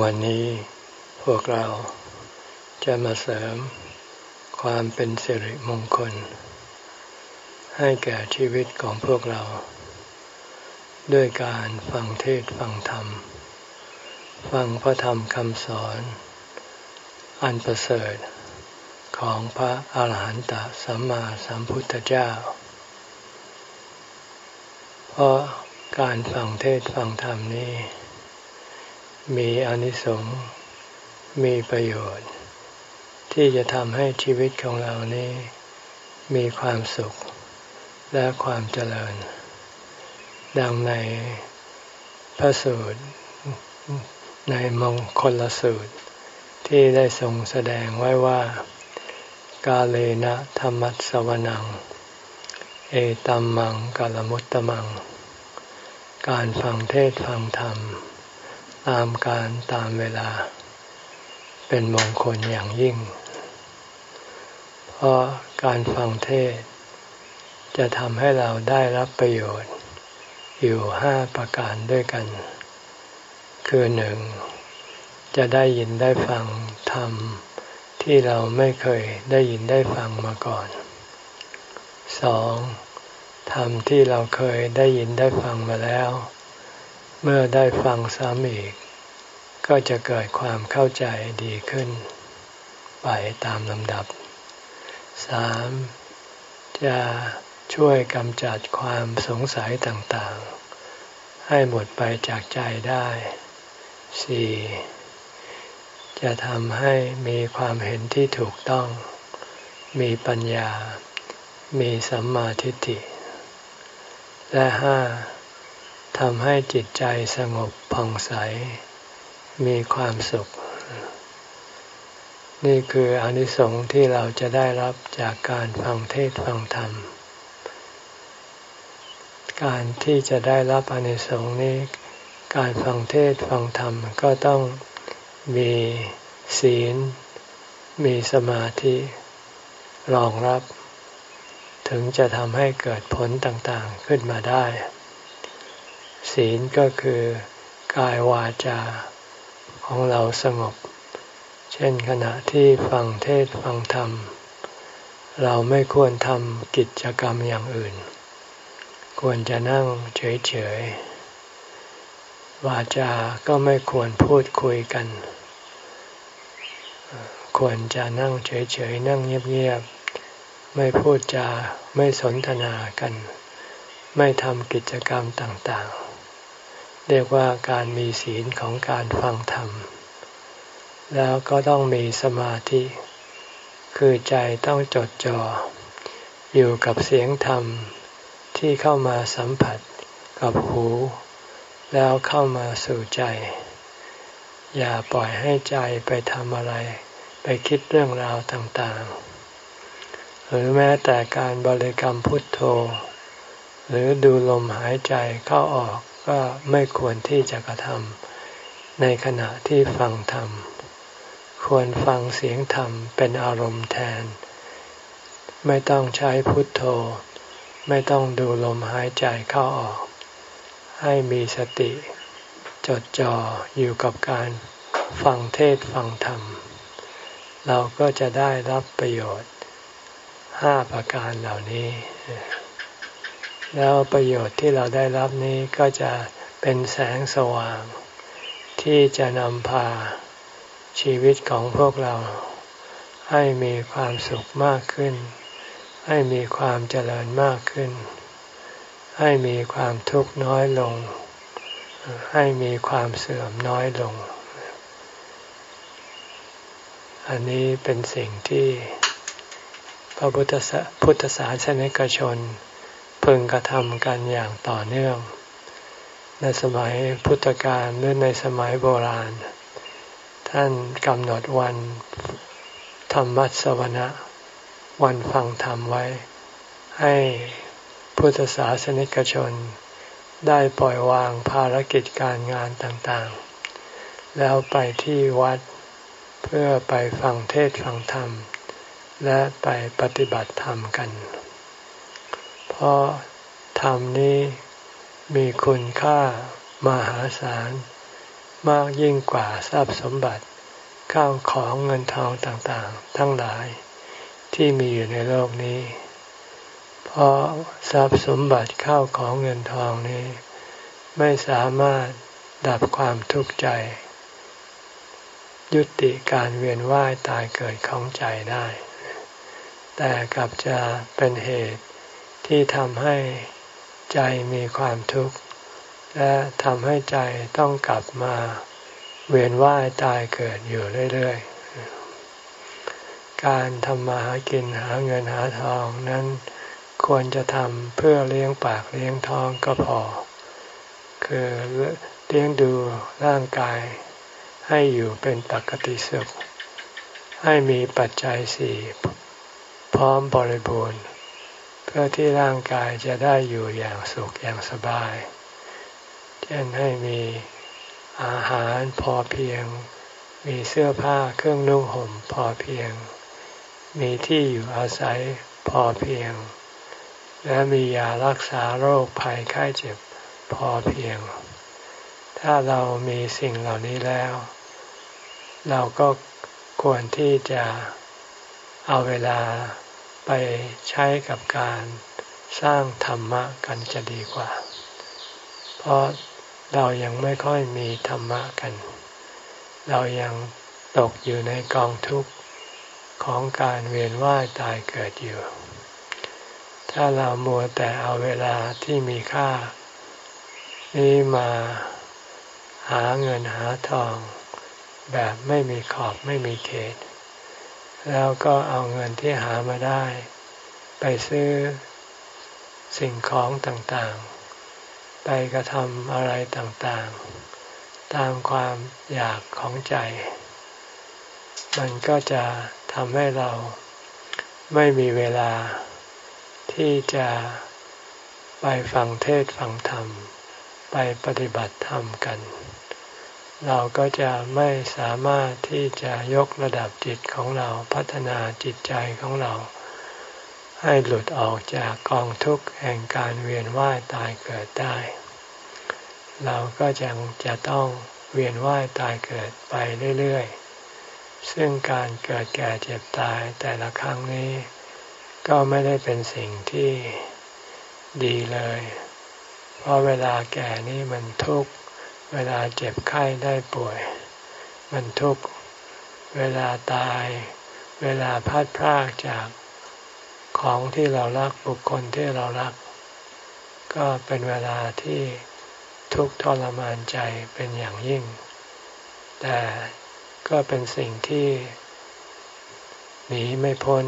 วันนี้พวกเราจะมาเสริมความเป็นสิริมงคล ให้แก่ชีวิตของพวกเรา ด้วยการฟังเทศฟังธรรม ฟังพระธรรมคำสอน อันประเสริฐของพระอาหารหันตสัมมาสัมพุทธเจ้า เพราะการฟังเทศฟังธรรมนี้ มีอนิสงส์มีประโยชน์ ที่จะทำให้ชีวิตของเรานี้ มีความสุขและความเจริญ ดังในพระสูตร ในมงคลสูตร ที่ได้ทรงแสดงไว้ว่า กาเลนะธรรมัสวนัง เอตัมมังกาลมุตตมัง การฟังเทศฟังธรรม ตามการตามเวลา เป็นมงคลอย่างยิ่ง เพราะการฟังเทศ จะทำให้เราได้รับประโยชน์ อยู่ห้าประการด้วยกัน คือหนึ่งจะได้ยินได้ฟังธรรมที่เราไม่เคยได้ยินได้ฟังมาก่อนสองธรรมที่เราเคยได้ยินได้ฟังมาแล้ว เมื่อได้ฟังซ้ำอีก ก็จะเกิดความเข้าใจดีขึ้น ไปตามลำดับสามจะช่วยกำจัดความสงสัยต่างๆ ให้หมดไปจากใจได้สี่จะทำให้มีความเห็นที่ถูกต้อง มีปัญญา มีสัมมาทิฏฐิ และห้า ทำให้จิตใจสงบผ่องใส มีความสุข นี่คืออนิสงส์ที่เราจะได้รับจากการฟังเทศฟังธรรม การที่จะได้รับอนิสงส์นี้ การฟังเทศฟังธรรมก็ต้องมีศีล มีสมาธิรองรับ ถึงจะทำให้เกิดผลต่างๆขึ้นมาได้ ศีลก็คือกายวาจาของเราสงบ เช่นขณะที่ฟังเทศฟังธรรม เราไม่ควรทำกิจกรรมอย่างอื่น ควรจะนั่งเฉย ๆ วาจาก็ไม่ควรพูดคุยกัน ควรจะนั่งเฉย ๆ นั่งเงียบ ๆ ไม่พูดจา ไม่สนทนากัน ไม่ทำกิจกรรมต่าง ๆ เรียกว่าการมีศีลของการฟังธรรม แล้วก็ต้องมีสมาธิ คือใจต้องจดจ่ออยู่กับเสียงธรรมที่เข้ามาสัมผัสกับหู แล้วเข้ามาสู่ใจ อย่าปล่อยให้ใจไปทำอะไร ไปคิดเรื่องราวต่างๆ หรือแม้แต่การบริกรรมพุทโธ หรือดูลมหายใจเข้าออก ก็ไม่ควรที่จะกระทำในขณะที่ฟังธรรม ควรฟังเสียงธรรมเป็นอารมณ์แทน ไม่ต้องใช้พุทโธ ไม่ต้องดูลมหายใจเข้าออก ให้มีสติ จดจ่ออยู่กับการฟังเทศฟังธรรม เราก็จะได้รับประโยชน์ห้าประการเหล่านี้ แล้วประโยชน์ที่เราได้รับนี้ก็จะเป็นแสงสว่าง ที่จะนำพาชีวิตของพวกเรา ให้มีความสุขมากขึ้น ให้มีความเจริญมากขึ้น ให้มีความทุกข์น้อยลง ให้มีความเสื่อมน้อยลง อันนี้เป็นสิ่งที่พระพุทธศาสนิกชน พึงกระทำกันอย่างต่อเนื่อง ในสมัยพุทธกาลหรือในสมัยโบราณ ท่านกำหนดวันธรรมัสวนะวันฟังธรรมไว้ ให้พุทธศาสนิกชน ได้ปล่อยวางภารกิจการงานต่างๆ แล้วไปที่วัดเพื่อไปฟังเทศฟังธรรม และไปปฏิบัติธรรมกัน ราะธรรมนี้มีคุณค่ามหาศาล มากยิ่งกว่าทรัพย์สมบัติข้าวของเงินทองต่างๆ ทั้งหลายที่มีอยู่ในโลกนี้ เพราะทรัพย์สมบัติข้าวของเงินทองนี้ ไม่สามารถดับความทุกข์ใจ ยุติการเวียนว่ายตายเกิดของใจได้ แต่กลับจะเป็นเหตุ ที่ทำให้ใจมีความทุกข์ และทำให้ใจต้องกลับมาเวียนว่ายตายเกิดอยู่เรื่อยๆ การทำมาหากินหาเงินหาทองนั้นควรจะทำเพื่อเลี้ยงปากเลี้ยงท้องก็พอ คือเลี้ยงดูร่างกายให้อยู่เป็นปกติสุข ให้มีปัจจัยสี่พร้อมบริบูรณ์ เพื่อที่ร่างกายจะได้อยู่อย่างสุขอย่างสบาย เช่นให้มีอาหารพอเพียง มีเสื้อผ้าเครื่องนุ่งห่มพอเพียง มีที่อยู่อาศัยพอเพียง และมียารักษาโรคภัยไข้เจ็บพอเพียง ถ้าเรามีสิ่งเหล่านี้แล้ว เราก็ควรที่จะเอาเวลา ไปใช้กับการสร้างธรรมะกันจะดีกว่า เพราะเรายังไม่ค่อยมีธรรมะกัน เรายังตกอยู่ในกองทุกข์ของการเวียนว่ายตายเกิดอยู่ ถ้าเรามัวแต่เอาเวลาที่มีค่า นี้มาหาเงินหาทอง แบบไม่มีขอบไม่มีเขต แล้วก็เอาเงินที่หามาได้ ไปซื้อสิ่งของต่างๆ ไปกระทำอะไรต่างๆ ตามความอยากของใจ มันก็จะทำให้เราไม่มีเวลาที่จะไปฟังเทศฟังธรรม ไปปฏิบัติธรรมกัน เราก็จะไม่สามารถที่จะยกระดับจิตของเราพัฒนาจิตใจของเรา ให้หลุดออกจากกองทุกข์แห่งการเวียนว่ายตายเกิดได้ เราก็จะจะต้องเวียนว่ายตายเกิดไปเรื่อยๆ ซึ่งการเกิดแก่เจ็บตายแต่ละครั้งนี้ ก็ไม่ได้เป็นสิ่งที่ดีเลย เพราะเวลาแก่นี่มันทุกข์ เวลาเจ็บไข้ได้ป่วย มันทุกข์ เวลาตาย เวลาพัดพรากจากของที่เรารักบุคคลที่เรารัก ก็เป็นเวลาที่ทุกข์ทรมานใจเป็นอย่างยิ่ง แต่ก็เป็นสิ่งที่หนีไม่พ้น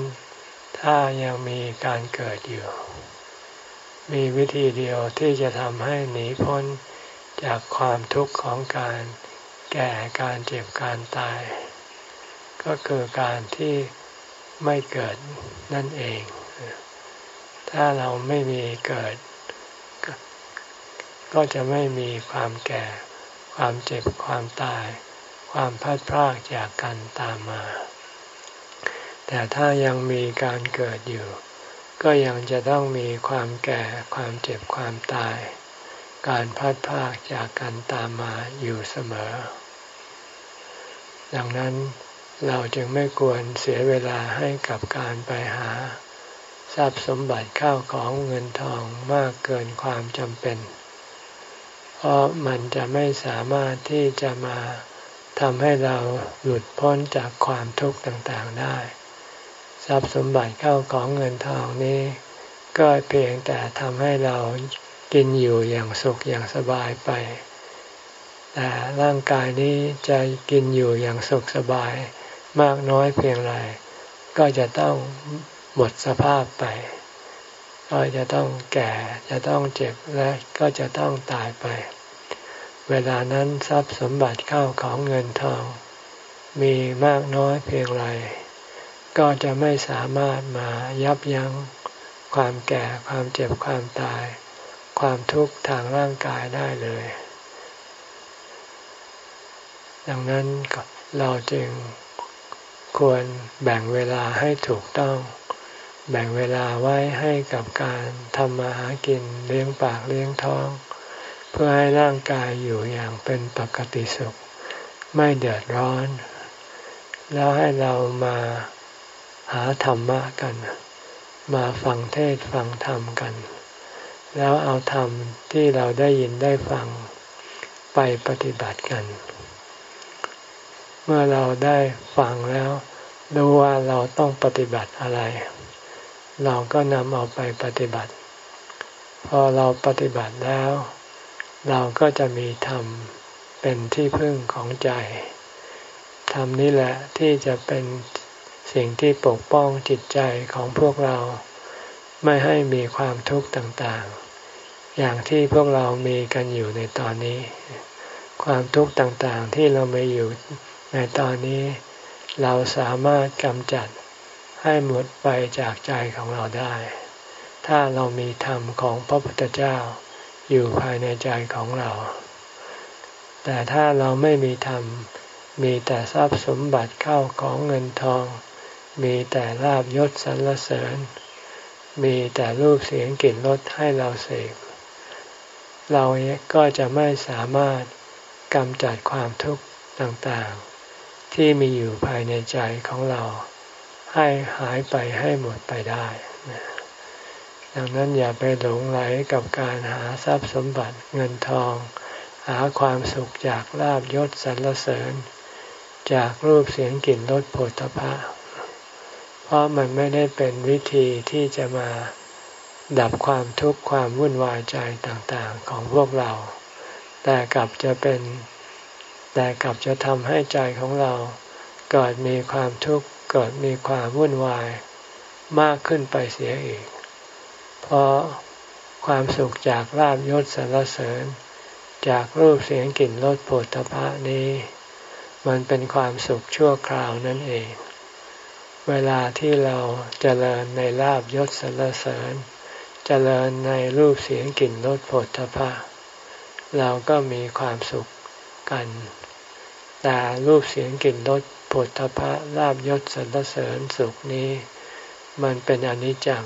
ถ้ายังมีการเกิดอยู่ มีวิธีเดียวที่จะทำให้หนีพ้น จากความทุกข์ของการแก่การเจ็บการตาย ก็คือการที่ไม่เกิดนั่นเอง ถ้าเราไม่มีเกิด ก็จะไม่มีความแก่ ความเจ็บความตาย ความพัดพรากจากกันตามมา แต่ถ้ายังมีการเกิดอยู่ ก็ยังจะต้องมีความแก่ความเจ็บความตาย การพัดพาจากกันตามมาอยู่เสมอ ดังนั้นเราจึงไม่ควรเสียเวลาให้กับการไปหา ทรัพย์สมบัติข้าวของเงินทองมากเกินความจำเป็น เพราะมันจะไม่สามารถที่จะมาทำให้เราหลุดพ้นจากความทุกข์ต่างๆได้ ทรัพย์สมบัติเข้าของเงินทองนี้ ก็เพียงแต่ทำให้เรา กินอยู่อย่างสุขอย่างสบายไป แต่ร่างกายนี้จะกินอยู่อย่างสุขสบายมากน้อยเพียงไรก็จะต้องหมดสภาพไปก็จะต้องแก่จะต้องเจ็บและก็จะต้องตายไป เวลานั้นทรัพย์สมบัติเข้าของเงินทอง มีมากน้อยเพียงไรก็จะไม่สามารถมายับยั้งความแก่ความเจ็บความตาย ความทุกข์ทางร่างกายได้เลย ดังนั้นเราจึงควรแบ่งเวลาให้ถูกต้อง แบ่งเวลาไว้ให้กับการทำมาหากินเลี้ยงปากเลี้ยงท้อง เพื่อให้ร่างกายอยู่อย่างเป็นปกติสุข ไม่เดือดร้อน แล้วให้เรามาหาธรรมะกัน มาฟังเทศฟังธรรมกัน แล้วเอาธรรมที่เราได้ยินได้ฟังไปปฏิบัติกัน เมื่อเราได้ฟังแล้วรู้ว่าเราต้องปฏิบัติอะไร เราก็นำเอาไปปฏิบัติ พอเราปฏิบัติแล้ว เราก็จะมีธรรมเป็นที่พึ่งของใจ ธรรมนี้แหละที่จะเป็นสิ่งที่ปกป้องจิตใจของพวกเรา ไม่ให้มีความทุกข์ต่างๆ อย่างที่พวกเรามีกันอยู่ในตอนนี้ ความทุกข์ต่างๆที่เราไม่อยู่ในตอนนี้ เราสามารถกำจัดให้หมดไปจากใจของเราได้ ถ้าเรามีธรรมของพระพุทธเจ้าอยู่ภายในใจของเรา แต่ถ้าเราไม่มีธรรม มีแต่ทรัพย์สมบัติเข้าของเงินทอง มีแต่ลาบยศสรรเสริญ มีแต่รูปเสียงกลิ่นรสให้เราเสพ เราก็จะไม่สามารถกำจัดความทุกข์ต่างๆ ที่มีอยู่ภายในใจของเราให้หายไปให้หมดไปได้ดังนั้นอย่าไปหลงไหลกับการหาทรัพย์สมบัติเงินทอง หาความสุขจากลาบยศสรรเสริญ จากรูปเสียงกลิ่นรสผลตภะเพราะมันไม่ได้เป็นวิธีที่จะมา ดับความทุกข์ความวุ่นวายใจต่างๆของพวกเรา แต่กลับจะเป็น แต่กลับจะทำให้ใจของเราเกิดมีความทุกข์เกิดมีความวุ่นวายมากขึ้นไปเสียอีก เพราะความสุขจากลาบยศสรรเสริญ จากรูปเสียงกลิ่นรสโผฏฐะนี้ มันเป็นความสุขชั่วคราวนั่นเอง เวลาที่เราจเจริญในลาบยศสรรเสริญ เจริญในรูปเสียงกลิ่นรสผลทพะเราก็มีความสุขกัน แต่รูปเสียงกลิ่นรสผลทพะลาบยศสรรเสริญสุขนี้ มันเป็นอนิจจัง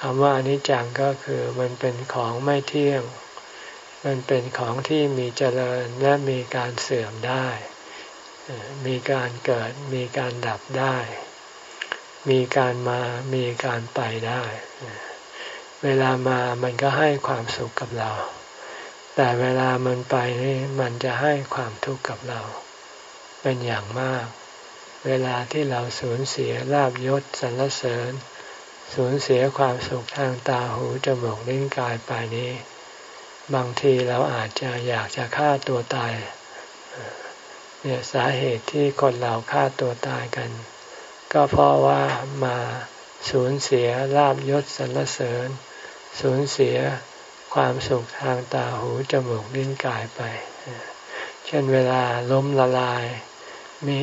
คำว่าอนิจจังก็คือมันเป็นของไม่เที่ยง มันเป็นของที่มีเจริญและมีการเสื่อมได้ มีการเกิดมีการดับได้ มีการมามีการไปได้ เวลามามันก็ให้ความสุขกับเรา แต่เวลามันไปนี่มันจะให้ความทุกข์กับเรา เป็นอย่างมาก เวลาที่เราสูญเสียลาบยศสรรเสริญ สูญเสียความสุขทางตาหูจมูกลิ้นกายไปนี้ บางทีเราอาจจะอยากจะฆ่าตัวตายเนี่ยสาเหตุที่คนเราฆ่าตัวตายกัน ก็เพราะว่ามาสูญเสียลาบยศสรรเสริญ สูญเสียความสุขทางตาหูจมูกลิ้นกายไป เช่นเวลาล้มละลาย มี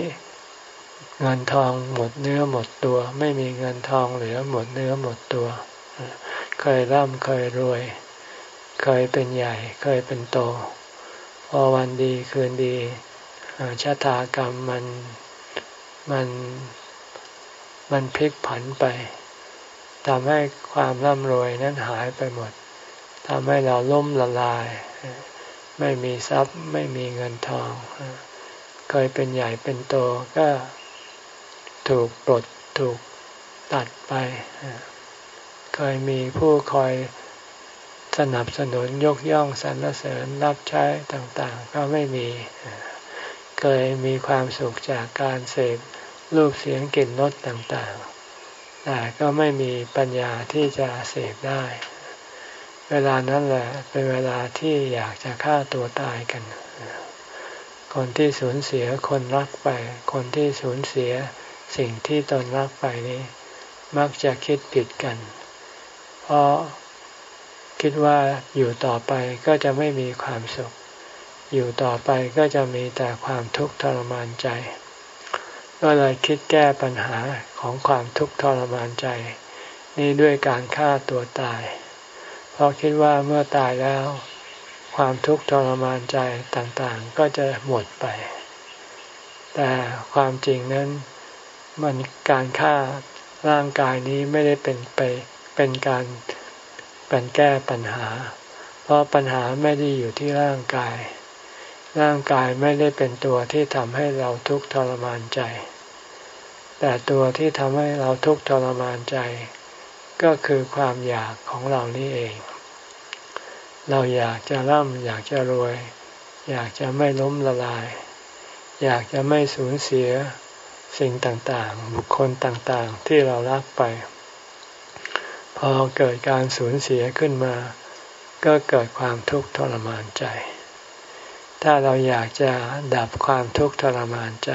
เงินทองหมดเนื้อหมดตัว ไม่มีเงินทองเหลือหมดเนื้อหมดตัว เคยร่ำเคยรวย เคยเป็นใหญ่เคยเป็นโต พอวันดีคืนดีชะตากรรมมันมันมันพลิกผันไป ทำให้ความร่ำรวยนั้นหายไปหมดทำให้เราล้มละลาย ไม่มีทรัพย์ไม่มีเงินทอง เคยเป็นใหญ่เป็นโตก็ถูกปลดถูกตัดไป เคยมีผู้คอยสนับสนุนยกย่องสรรเสริญรับใช้ต่างๆ ก็ไม่มี เคยมีความสุขจากการเสพรูปเสียงกลิ่นรสต่างๆ แต่ก็ไม่มีปัญญาที่จะเสพได้ เวลานั้นแหละเป็นเวลาที่อยากจะฆ่าตัวตายกัน คนที่สูญเสียคนรักไป คนที่สูญเสียสิ่งที่ตนรักไปนี้ มักจะคิดผิดกัน เพราะคิดว่าอยู่ต่อไปก็จะไม่มีความสุข อยู่ต่อไปก็จะมีแต่ความทุกข์ทรมานใจ ก็เลยคิดแก้ปัญหาของความทุกข์ทรมานใจ นี้ด้วยการฆ่าตัวตาย เพราะคิดว่าเมื่อตายแล้ว ความทุกข์ทรมานใจต่างๆ ก็จะหมดไป แต่ความจริงนั้นมันการฆ่าร่างกายนี้ไม่ได้เป็นไปเป็นการเป็นแก้ปัญหา เพราะปัญหาไม่ได้อยู่ที่ร่างกาย ร่างกายไม่ได้เป็นตัวที่ทำให้เราทุกข์ทรมานใจ แต่ตัวที่ทำให้เราทุกข์ทรมานใจ ก็คือความอยากของเรานี่เอง เราอยากจะร่ำอยากจะรวย อยากจะไม่ล้มละลาย อยากจะไม่สูญเสียสิ่งต่างๆ บุคคลต่างๆ ที่เรารักไป พอเกิดการสูญเสียขึ้นมา ก็เกิดความทุกข์ทรมานใจ ถ้าเราอยากจะดับความทุกข์ทรมานใจ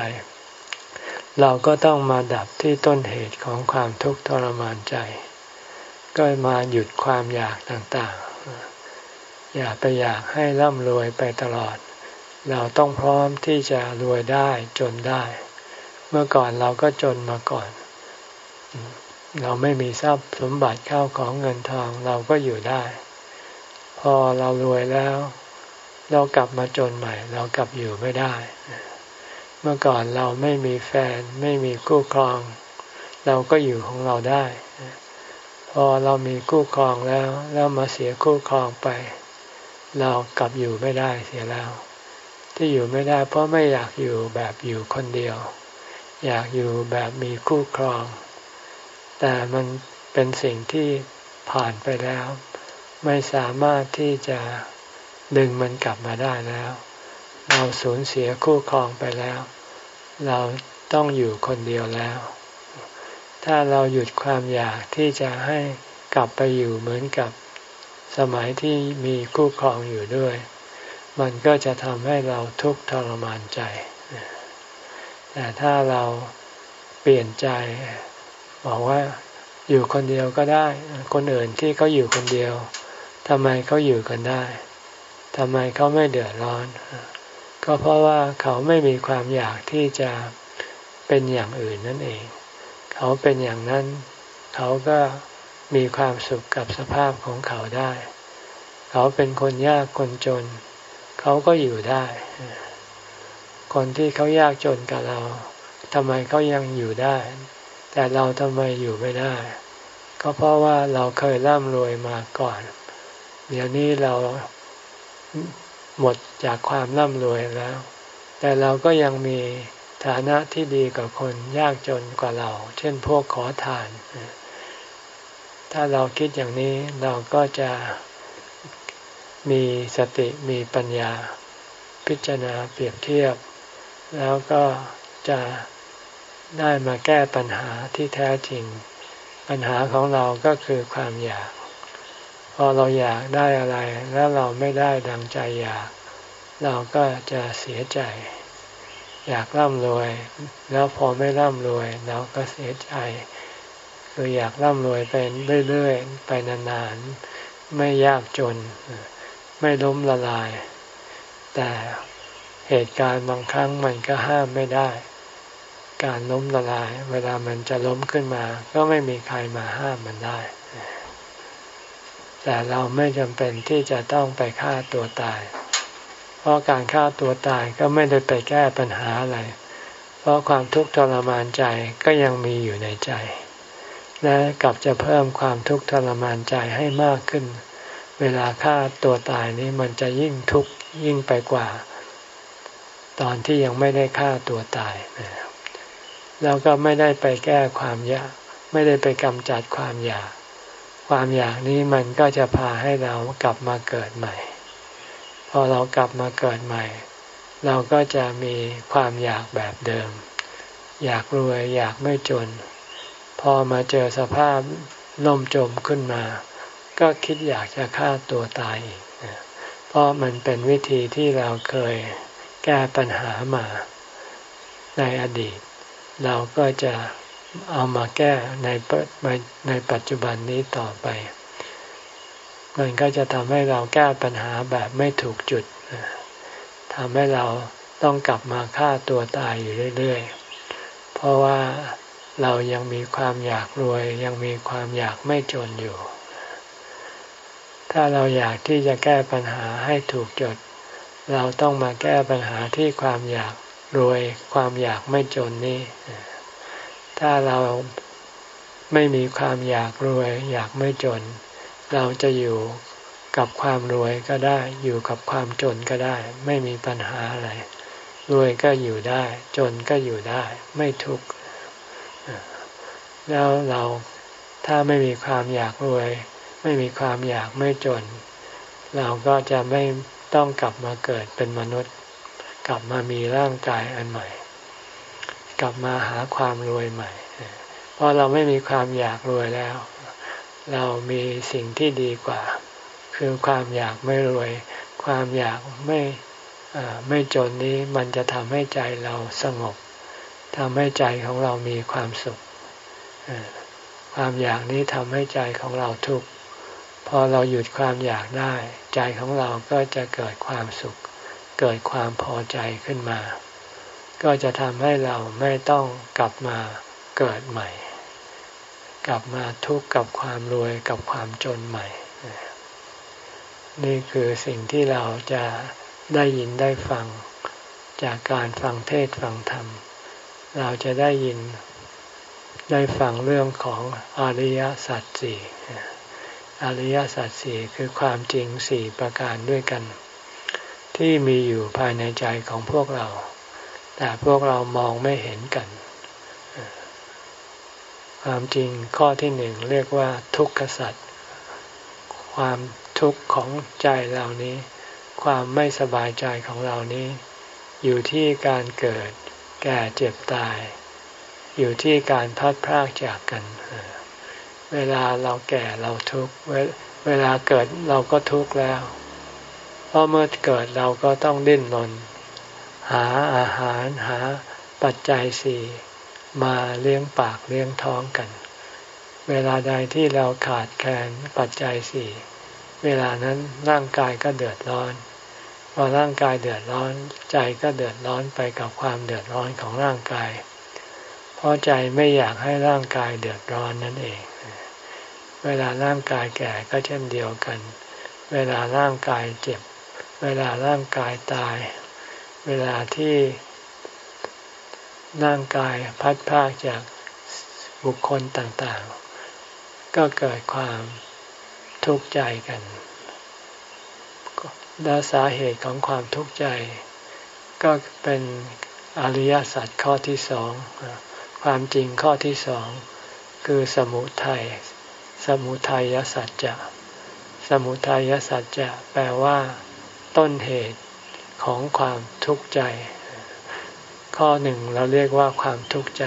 เราก็ต้องมาดับที่ต้นเหตุของความทุกข์ทรมานใจ ก็มาหยุดความอยากต่างๆ อย่าไปอยากให้ร่ำรวยไปตลอด เราต้องพร้อมที่จะรวยได้จนได้ เมื่อก่อนเราก็จนมาก่อน เราไม่มีทรัพย์สมบัติเข้าของเงินทองเราก็อยู่ได้ พอเรารวยแล้ว เรากลับมาจนใหม่ เรากลับอยู่ไม่ได้ เมื่อก่อนเราไม่มีแฟน ไม่มีคู่ครอง เราก็อยู่ของเราได้ พอเรามีคู่ครองแล้วแล้วมาเสียคู่ครองไป เรากลับอยู่ไม่ได้เสียแล้ว ที่อยู่ไม่ได้เพราะไม่อยากอยู่แบบอยู่คนเดียว อยากอยู่แบบมีคู่ครอง แต่มันเป็นสิ่งที่ผ่านไปแล้ว ไม่สามารถที่จะดึงมันกลับมาได้แล้ว เราสูญเสียคู่ครองไปแล้ว เราต้องอยู่คนเดียวแล้ว ถ้าเราหยุดความอยากที่จะให้กลับไปอยู่เหมือนกับสมัยที่มีคู่ครองอยู่ด้วย มันก็จะทำให้เราทุกข์ทรมานใจ แต่ถ้าเราเปลี่ยนใจ บอกว่าอยู่คนเดียวก็ได้ คนอื่นที่เขาอยู่คนเดียวทำไมเขาอยู่กันได้ทำไมเขาไม่เดือดร้อน ก็เพราะว่าเขาไม่มีความอยากที่จะเป็นอย่างอื่นนั่นเอง เขาเป็นอย่างนั้น เขาก็มีความสุขกับสภาพของเขาได้ เขาเป็นคนยากคนจน เขาก็อยู่ได้ คนที่เขายากจนกับเราทำไมเขายังอยู่ได้ แต่เราทำไมอยู่ไม่ได้ ก็เพราะว่าเราเคยร่ำรวยมาก่อน เดี๋ยวนี้เรา หมดจากความร่ำรวยแล้ว แต่เราก็ยังมีฐานะที่ดีกว่าคนยากจนกว่าเรา เช่นพวกขอทาน ถ้าเราคิดอย่างนี้เราก็จะมีสติมีปัญญา พิจารณาเปรียบเทียบ แล้วก็จะได้มาแก้ปัญหาที่แท้จริง ปัญหาของเราก็คือความอยาก พอเราอยากได้อะไร แล้วเราไม่ได้ดังใจอยาก เราก็จะเสียใจ อยากร่ำรวย แล้วพอไม่ร่ำรวย เราก็เสียใจคืออยากร่ำรวยไปเรื่อยๆไปนานๆไม่ยากจน ไม่ล้มละลาย แต่เหตุการณ์บางครั้งมันก็ห้ามไม่ได้ การล้มละลาย เวลามันจะล้มขึ้นมา ก็ไม่มีใครมาห้ามมันได้ แต่เราไม่จำเป็นที่จะต้องไปฆ่าตัวตาย เพราะการฆ่าตัวตายก็ไม่ได้ไปแก้ปัญหาอะไร เพราะความทุกข์ทรมานใจก็ยังมีอยู่ในใจ และกลับจะเพิ่มความทุกข์ทรมานใจให้มากขึ้น เวลาฆ่าตัวตายนี้มันจะยิ่งทุกข์ยิ่งไปกว่า ตอนที่ยังไม่ได้ฆ่าตัวตายแล้วก็ไม่ได้ไปแก้ความอยาก ไม่ได้ไปกำจัดความอยาก ความอยากนี้มันก็จะพาให้เรากลับมาเกิดใหม่ พอเรากลับมาเกิดใหม่ เราก็จะมีความอยากแบบเดิม อยากรวยอยากไม่จน พอมาเจอสภาพล่มจมขึ้นมา ก็คิดอยากจะฆ่าตัวตายอีกเพราะมันเป็นวิธีที่เราเคยแก้ปัญหามาในอดีต เราก็จะ เอามาแก้ในในปัจจุบันนี้ต่อไป มันก็จะทำให้เราแก้ปัญหาแบบไม่ถูกจุดทำให้เราต้องกลับมาฆ่าตัวตายอยู่เรื่อยๆ เพราะว่าเรายังมีความอยากรวย ยังมีความอยากไม่จนอยู่ ถ้าเราอยากที่จะแก้ปัญหาให้ถูกจุด เราต้องมาแก้ปัญหาที่ความอยากรวย ความอยากไม่จนนี่ ถ้าเราไม่มีความอยากรวย อยากไม่จน เราจะอยู่กับความรวยก็ได้ อยู่กับความจนก็ได้ ไม่มีปัญหาอะไร รวยก็อยู่ได้ จนก็อยู่ได้ ไม่ทุกข์แล้วเราถ้าไม่มีความอยากรวย ไม่มีความอยากไม่จน เราก็จะไม่ต้องกลับมาเกิดเป็นมนุษย์ กลับมามีร่างกายอันใหม่ กลับมาหาความรวยใหม่ เพราะเราไม่มีความอยากรวยแล้ว เรามีสิ่งที่ดีกว่า คือความอยากไม่รวย ความอยากไม่ไม่จนนี้มันจะทำให้ใจเราสงบทำให้ใจของเรามีความสุข ความอยากนี้ทำให้ใจของเราทุกข์ พอเราหยุดความอยากได้ ใจของเราก็จะเกิดความสุข เกิดความพอใจขึ้นมา ก็จะทำให้เราไม่ต้องกลับมาเกิดใหม่ กลับมาทุกข์กับความรวยกับความจนใหม่ นี่คือสิ่งที่เราจะได้ยินได้ฟังจากการฟังเทศฟังธรรม เราจะได้ยินได้ฟังเรื่องของอริยสัจสี่อริยสัจสี่คือความจริงสี่ประการด้วยกัน ที่มีอยู่ภายในใจของพวกเรา แต่พวกเรามองไม่เห็นกัน ความจริงข้อที่หนึ่งเรียกว่าทุกขสัจความทุกข์ของใจเหล่านี้ ความไม่สบายใจของเรานี้ อยู่ที่การเกิด แก่เจ็บตาย อยู่ที่การพัดพรากจากกัน เวลาเราแก่เราทุกข์เวลาเกิดเราก็ทุกข์แล้ว เพราะเมื่อเกิดเราก็ต้องดิ้นรน หาอาหารหาปัจจัยสี่มาเลี้ยงปากเลี้ยงท้องกัน เวลาใดที่เราขาดแคลนปัจจัยสี่เวลานั้นร่างกายก็เดือดร้อนพอร่างกายเดือดร้อน ใจก็เดือดร้อนไปกับความเดือดร้อนของร่างกาย เพราะใจไม่อยากให้ร่างกายเดือดร้อนนั่นเอง เวลาร่างกายแก่ก็เช่นเดียวกัน เวลาร่างกายเจ็บ เวลาร่างกายตาย เวลาที่ร่างกายพัดพากจากบุคคลต่างๆ ก็เกิดความทุกข์ใจกัน และสาเหตุของความทุกข์ใจ ก็เป็นอริยสัจข้อที่สอง ความจริงข้อที่สอง คือสมุทัย สมุทัยสัจจะ สมุทัยสัจจะแปลว่า ต้นเหตุ ของความทุกข์ใจ ข้อหนึ่งเราเรียกว่าความทุกข์ใจ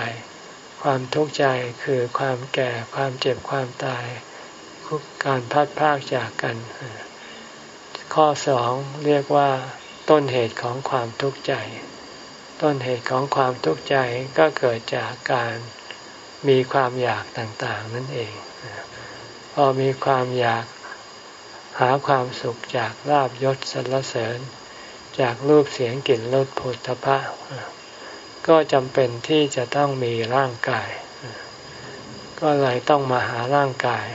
ความทุกข์ใจคือความแก่ความเจ็บความตายการพัดพากจากกัน ข้อสองเรียกว่า ต้นเหตุของความทุกข์ใจ ต้นเหตุของความทุกข์ใจก็เกิดจากการมีความอยากต่างๆ นั่นเองพอมีความอยากหาความสุขจากลาบยศสรรเสริญ จากรูปเสียงกลิ่นรสผลทพะก็จำเป็นที่จะต้องมีร่างกาย ก็เลยต้องมาหาร่างกาย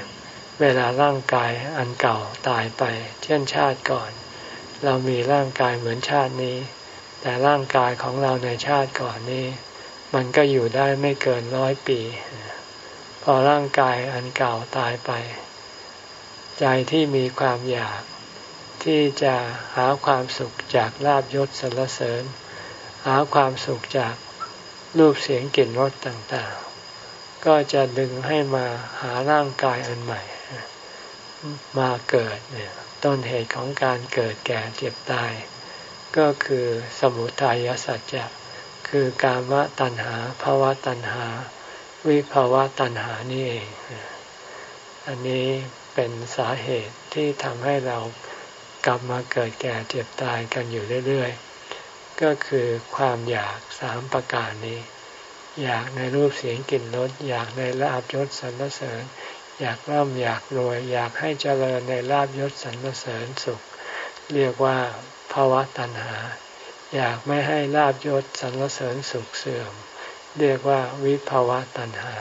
เวลาร่างกายอันเก่าตายไป เช่นชาติก่อน เรามีร่างกายเหมือนชาตินี้ แต่ร่างกายของเราในชาติก่อนนี้ มันก็อยู่ได้ไม่เกินร้อยปี พอร่างกายอันเก่าตายไป ใจที่มีความอยาก ที่จะหาความสุขจากลาบยศสรรเสริญ หาความสุขจากรูปเสียงกลิ่นรสต่างๆ ก็จะดึงให้มาหาร่างกายอันใหม่ มาเกิดเนี่ยต้นเหตุของการเกิดแก่เจ็บตาย ก็คือสมุทัยสัจจะคือกามตัณหาภาวะตัณหา วิภาวะตัณหานี่เอง อันนี้เป็นสาเหตุที่ทำให้เรา กลับมาเกิดแก่เจ็บตายกันอยู่เรื่อยๆ ก็คือความอยากสามประการนี้ อยากในรูปเสียงกลิ่นรสอยากในลาบยศสรรเสริญ อยากร่ำอยากรวย อยากให้เจริญในลาบยศสรรเสริญสุข เรียกว่าภาวะตัณหา อยากไม่ให้ลาบยศสรรเสริญสุขเสื่อม เรียกว่าวิภาวะตัณหา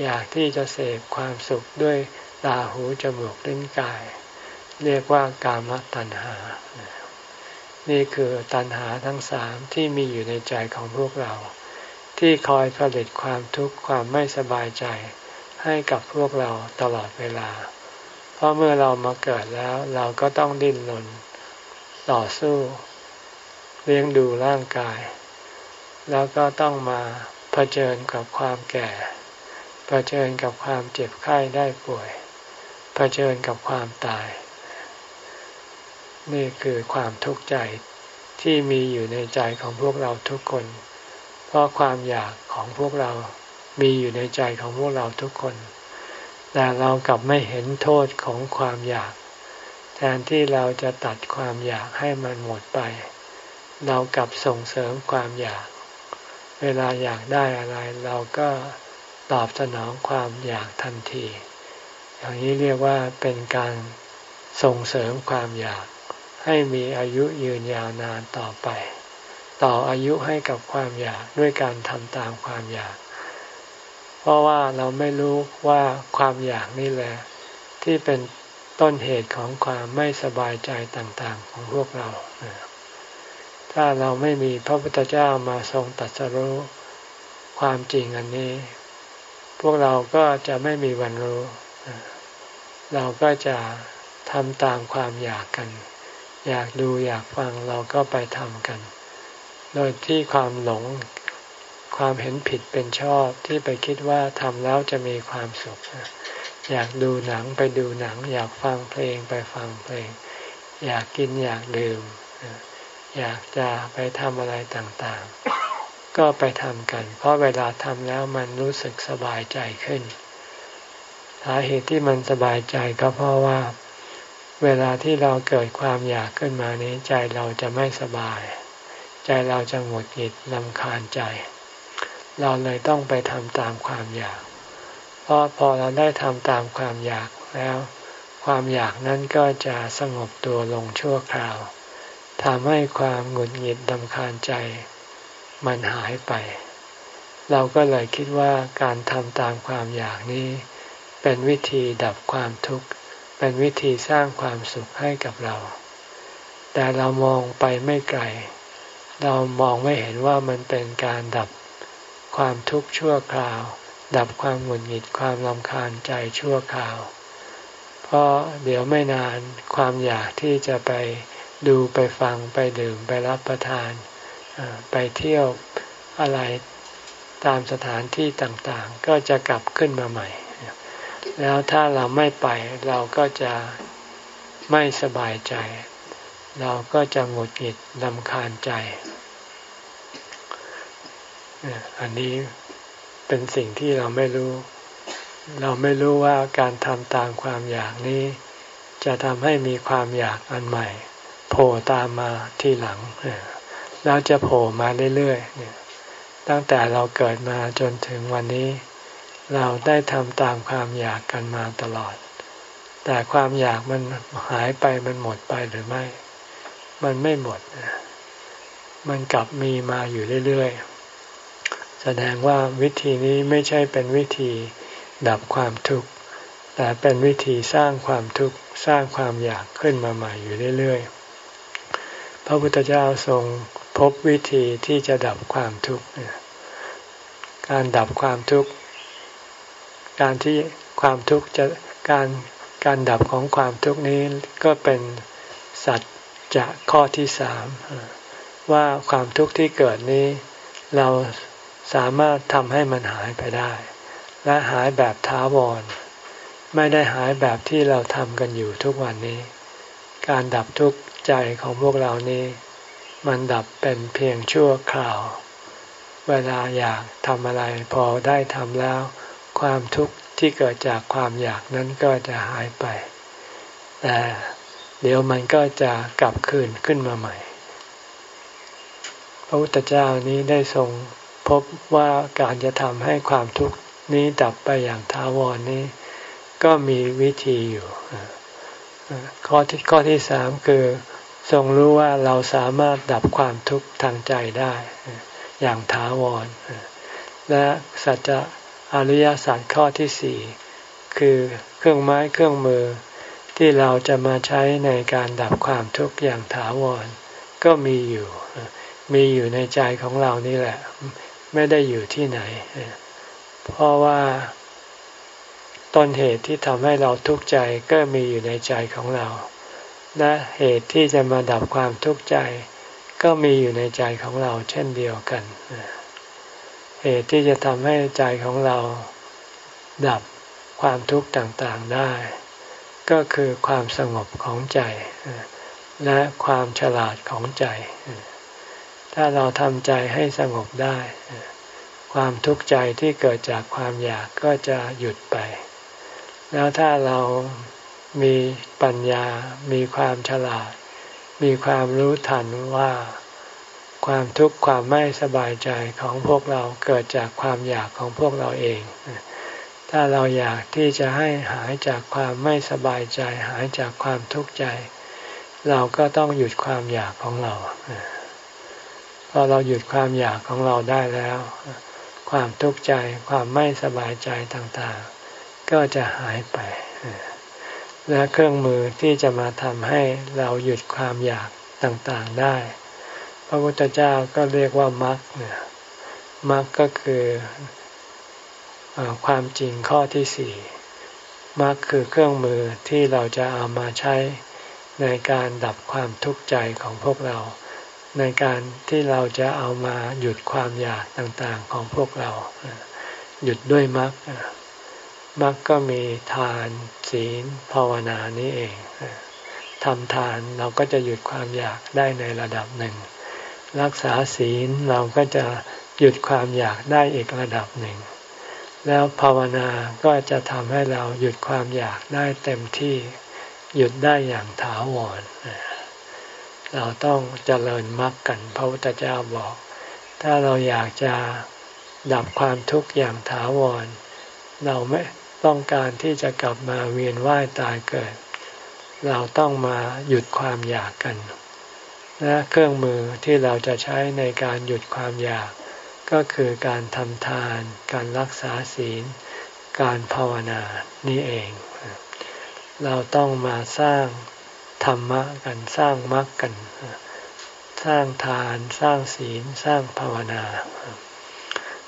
อยากที่จะเสพความสุขด้วยตาหูจมูกลิ้นกาย เรียกว่ากามตัณหา นี่คือตัณหาทั้งสามที่มีอยู่ในใจของพวกเรา ที่คอยผลิตความทุกข์ความไม่สบายใจให้กับพวกเราตลอดเวลา เพราะเมื่อเรามาเกิดแล้วเราก็ต้องดิ้นรนต่อสู้ เลี้ยงดูร่างกาย แล้วก็ต้องมาเผชิญกับความแก่ เผชิญกับความเจ็บไข้ได้ป่วย เผชิญกับความตาย นี่คือความทุกข์ใจที่มีอยู่ในใจของพวกเราทุกคน เพราะความอยากของพวกเรามีอยู่ในใจของพวกเราทุกคน แต่เรากลับไม่เห็นโทษของความอยาก แทนที่เราจะตัดความอยากให้มันหมดไป เรากลับส่งเสริมความอยาก เวลาอยากได้อะไรเราก็ตอบสนองความอยากทันที อย่างนี้เรียกว่าเป็นการส่งเสริมความอยาก ให้มีอายุยืนยาวนานต่อไป ต่ออายุให้กับความอยากด้วยการทำตามความอยาก เพราะว่าเราไม่รู้ว่าความอยากนี่แหละ ที่เป็นต้นเหตุของความไม่สบายใจต่างๆของพวกเรา ถ้าเราไม่มีพระพุทธเจ้ามาทรงตัดสรู้ความจริงอันนี้ พวกเราก็จะไม่มีวันรู้ เราก็จะทำตามความอยากกัน อยากดูอยากฟังเราก็ไปทำกัน โดยที่ความหลงความเห็นผิดเป็นชอบที่ไปคิดว่าทำแล้วจะมีความสุข อยากดูหนังไปดูหนัง อยากฟังเพลงไปฟังเพลง อยากกินอยากดื่ม อยากจะไปทำอะไรต่างๆ ก็ไปทำกัน เพราะเวลาทำแล้วมันรู้สึกสบายใจขึ้น สาเหตุที่มันสบายใจก็เพราะว่า เวลาที่เราเกิดความอยากขึ้นมานี้ใจเราจะไม่สบาย ใจเราจะหงุดหงิดลำคาญใจ เราเลยต้องไปทำตามความอยาก เพราะพอเราได้ทำตามความอยากแล้ว ความอยากนั้นก็จะสงบตัวลงชั่วคราวทำให้ความหงุดหงิดดำคาญใจ มันหายไป เราก็เลยคิดว่าการทำตามความอยากนี้ เป็นวิธีดับความทุกข์ เป็นวิธีสร้างความสุขให้กับเรา แต่เรามองไปไม่ไกล เรามองไม่เห็นว่ามันเป็นการดับความทุกข์ชั่วคราว ดับความหงุดหงิดความลำคาญใจชั่วคราว เพราะเดี๋ยวไม่นานความอยากที่จะไปดูไปฟังไปดื่มไปรับประทาน ไปเที่ยวอะไรตามสถานที่ต่างๆ ก็จะกลับขึ้นมาใหม่ แล้วถ้าเราไม่ไปเราก็จะไม่สบายใจ เราก็จะหงุดหงิดลำคาญใจ อันนี้เป็นสิ่งที่เราไม่รู้ เราไม่รู้ว่าการทำตามความอยากนี้ จะทำให้มีความอยากอันใหม่ โผล่ตามมาที่หลังแล้วจะโผล่มาเรื่อยๆตั้งแต่เราเกิดมาจนถึงวันนี้ เราได้ทำตามความอยากกันมาตลอด แต่ความอยากมันหายไปมันหมดไปหรือไม่ มันไม่หมด มันกลับมีมาอยู่เรื่อยๆ แสดงว่าวิธีนี้ไม่ใช่เป็นวิธีดับความทุกข์แต่เป็นวิธีสร้างความทุกข์สร้างความอยากขึ้นมาใหม่อยู่เรื่อยๆ พระพุทธเจ้าทรงพบวิธีที่จะดับความทุกข์ การดับความทุกข์ การที่ความทุกข์จะการการดับของความทุกข์นี้ก็เป็นสัจจะข้อที่สามว่าความทุกข์ที่เกิดนี้ เราสามารถทำให้มันหายไปได้ และหายแบบท้าวร ไม่ได้หายแบบที่เราทำกันอยู่ทุกวันนี้ การดับทุกข์ใจของพวกเรานี้ มันดับเป็นเพียงชั่วคราว เวลาอยากทำอะไรพอได้ทำแล้ว ความทุกข์ที่เกิดจากความอยากนั้นก็จะหายไป แต่เดี๋ยวมันก็จะกลับคืนขึ้นมาใหม่ พระพุทธเจ้านี้ได้ทรงพบว่าการจะทำให้ความทุกข์นี้ดับไปอย่างท้าวรนี้ ก็มีวิธีอยู่ ข้อที่ข้อที่สามคือทรงรู้ว่าเราสามารถดับความทุกข์ทางใจได้ อย่างท้าวร และสัจจะ อริยสัจข้อที่สี่คือเครื่องไม้เครื่องมือที่เราจะมาใช้ในการดับความทุกข์อย่างถาวร ก็มีอยู่ มีอยู่ในใจของเรานี่แหละ ไม่ได้อยู่ที่ไหน เพราะว่าต้นเหตุที่ทำให้เราทุกข์ใจก็มีอยู่ในใจของเรา และเหตุที่จะมาดับความทุกข์ใจ ก็มีอยู่ในใจของเราเช่นเดียวกัน เหตุที่จะทำให้ใจของเราดับความทุกข์ต่างๆได้ ก็คือความสงบของใจ และความฉลาดของใจ ถ้าเราทำใจให้สงบได้ ความทุกข์ใจที่เกิดจากความอยากก็จะหยุดไป แล้วถ้าเรามีปัญญา มีความฉลาด มีความรู้ทันว่า ความทุกข์ความไม่สบายใจของพวกเราเกิดจากความอยากของพวกเราเอง ถ้าเราอยากที่จะให้หายจากความไม่สบายใจ หายจากความทุกข์ใจ เราก็ต้องหยุดความอยากของเราพอเราหยุดความอยากของเราได้แล้ว ความทุกข์ใจความไม่สบายใจต่างๆ ก็จะหายไป และเครื่องมือที่จะมาทำให้เราหยุดความอยากต่างๆได้ พระพุทธเจ้าก็เรียกว่ามรรคมรรคก็คือความจริงข้อที่สี่มรรคคือเครื่องมือที่เราจะเอามาใช้ในการดับความทุกข์ใจของพวกเรา ในการที่เราจะเอามาหยุดความอยากต่างๆของพวกเรา หยุดด้วยมรรคมรรคก็มีทานศีลภาวนานี้เองทำทานเราก็จะหยุดความอยากได้ในระดับหนึ่ง รักษาศีลเราก็จะหยุดความอยากได้อีกระดับหนึ่ง แล้วภาวนาก็จะทำให้เราหยุดความอยากได้เต็มที่หยุดได้อย่างถาวรเราต้องเจริญมรรคกันพระพุทธเจ้าบอก ถ้าเราอยากจะดับความทุกข์อย่างถาวร เราไม่ต้องการที่จะกลับมาเวียนว่ายตายเกิด เราต้องมาหยุดความอยากกัน และเครื่องมือที่เราจะใช้ในการหยุดความอยาก ก็คือการทำทาน การรักษาศีล การภาวนานี่เอง เราต้องมาสร้างธรรมะกันสร้างมรรคกัน สร้างทานสร้างศีลสร้างภาวนา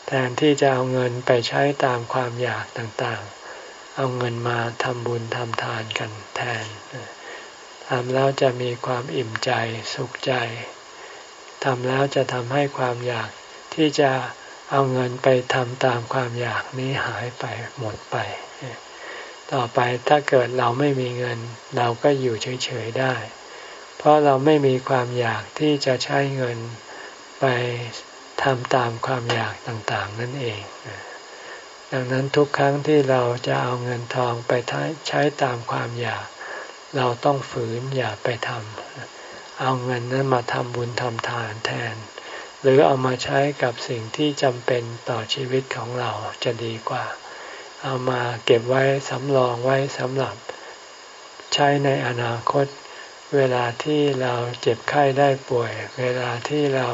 แทนที่จะเอาเงินไปใช้ตามความอยากต่างๆ เอาเงินมาทำบุญทำทานกันแทน ทำแล้วจะมีความอิ่มใจสุขใจทำแล้วจะทำให้ความอยากที่จะเอาเงินไปทำตามความอยากนี้หายไปหมดไป ต่อไปถ้าเกิดเราไม่มีเงิน เราก็อยู่เฉยๆได้ เพราะเราไม่มีความอยากที่จะใช้เงินไปทำตามความอยากต่างๆนั่นเอง ดังนั้นทุกครั้งที่เราจะเอาเงินทองไปใช้ตามความอยาก เราต้องฝืนอย่าไปทำเอาเงินนั้นมาทำบุญทำทานแทน หรือเอามาใช้กับสิ่งที่จำเป็นต่อชีวิตของเราจะดีกว่า เอามาเก็บไว้สำรองไว้สำหรับ ใช้ในอนาคต เวลาที่เราเจ็บไข้ได้ป่วย เวลาที่เรา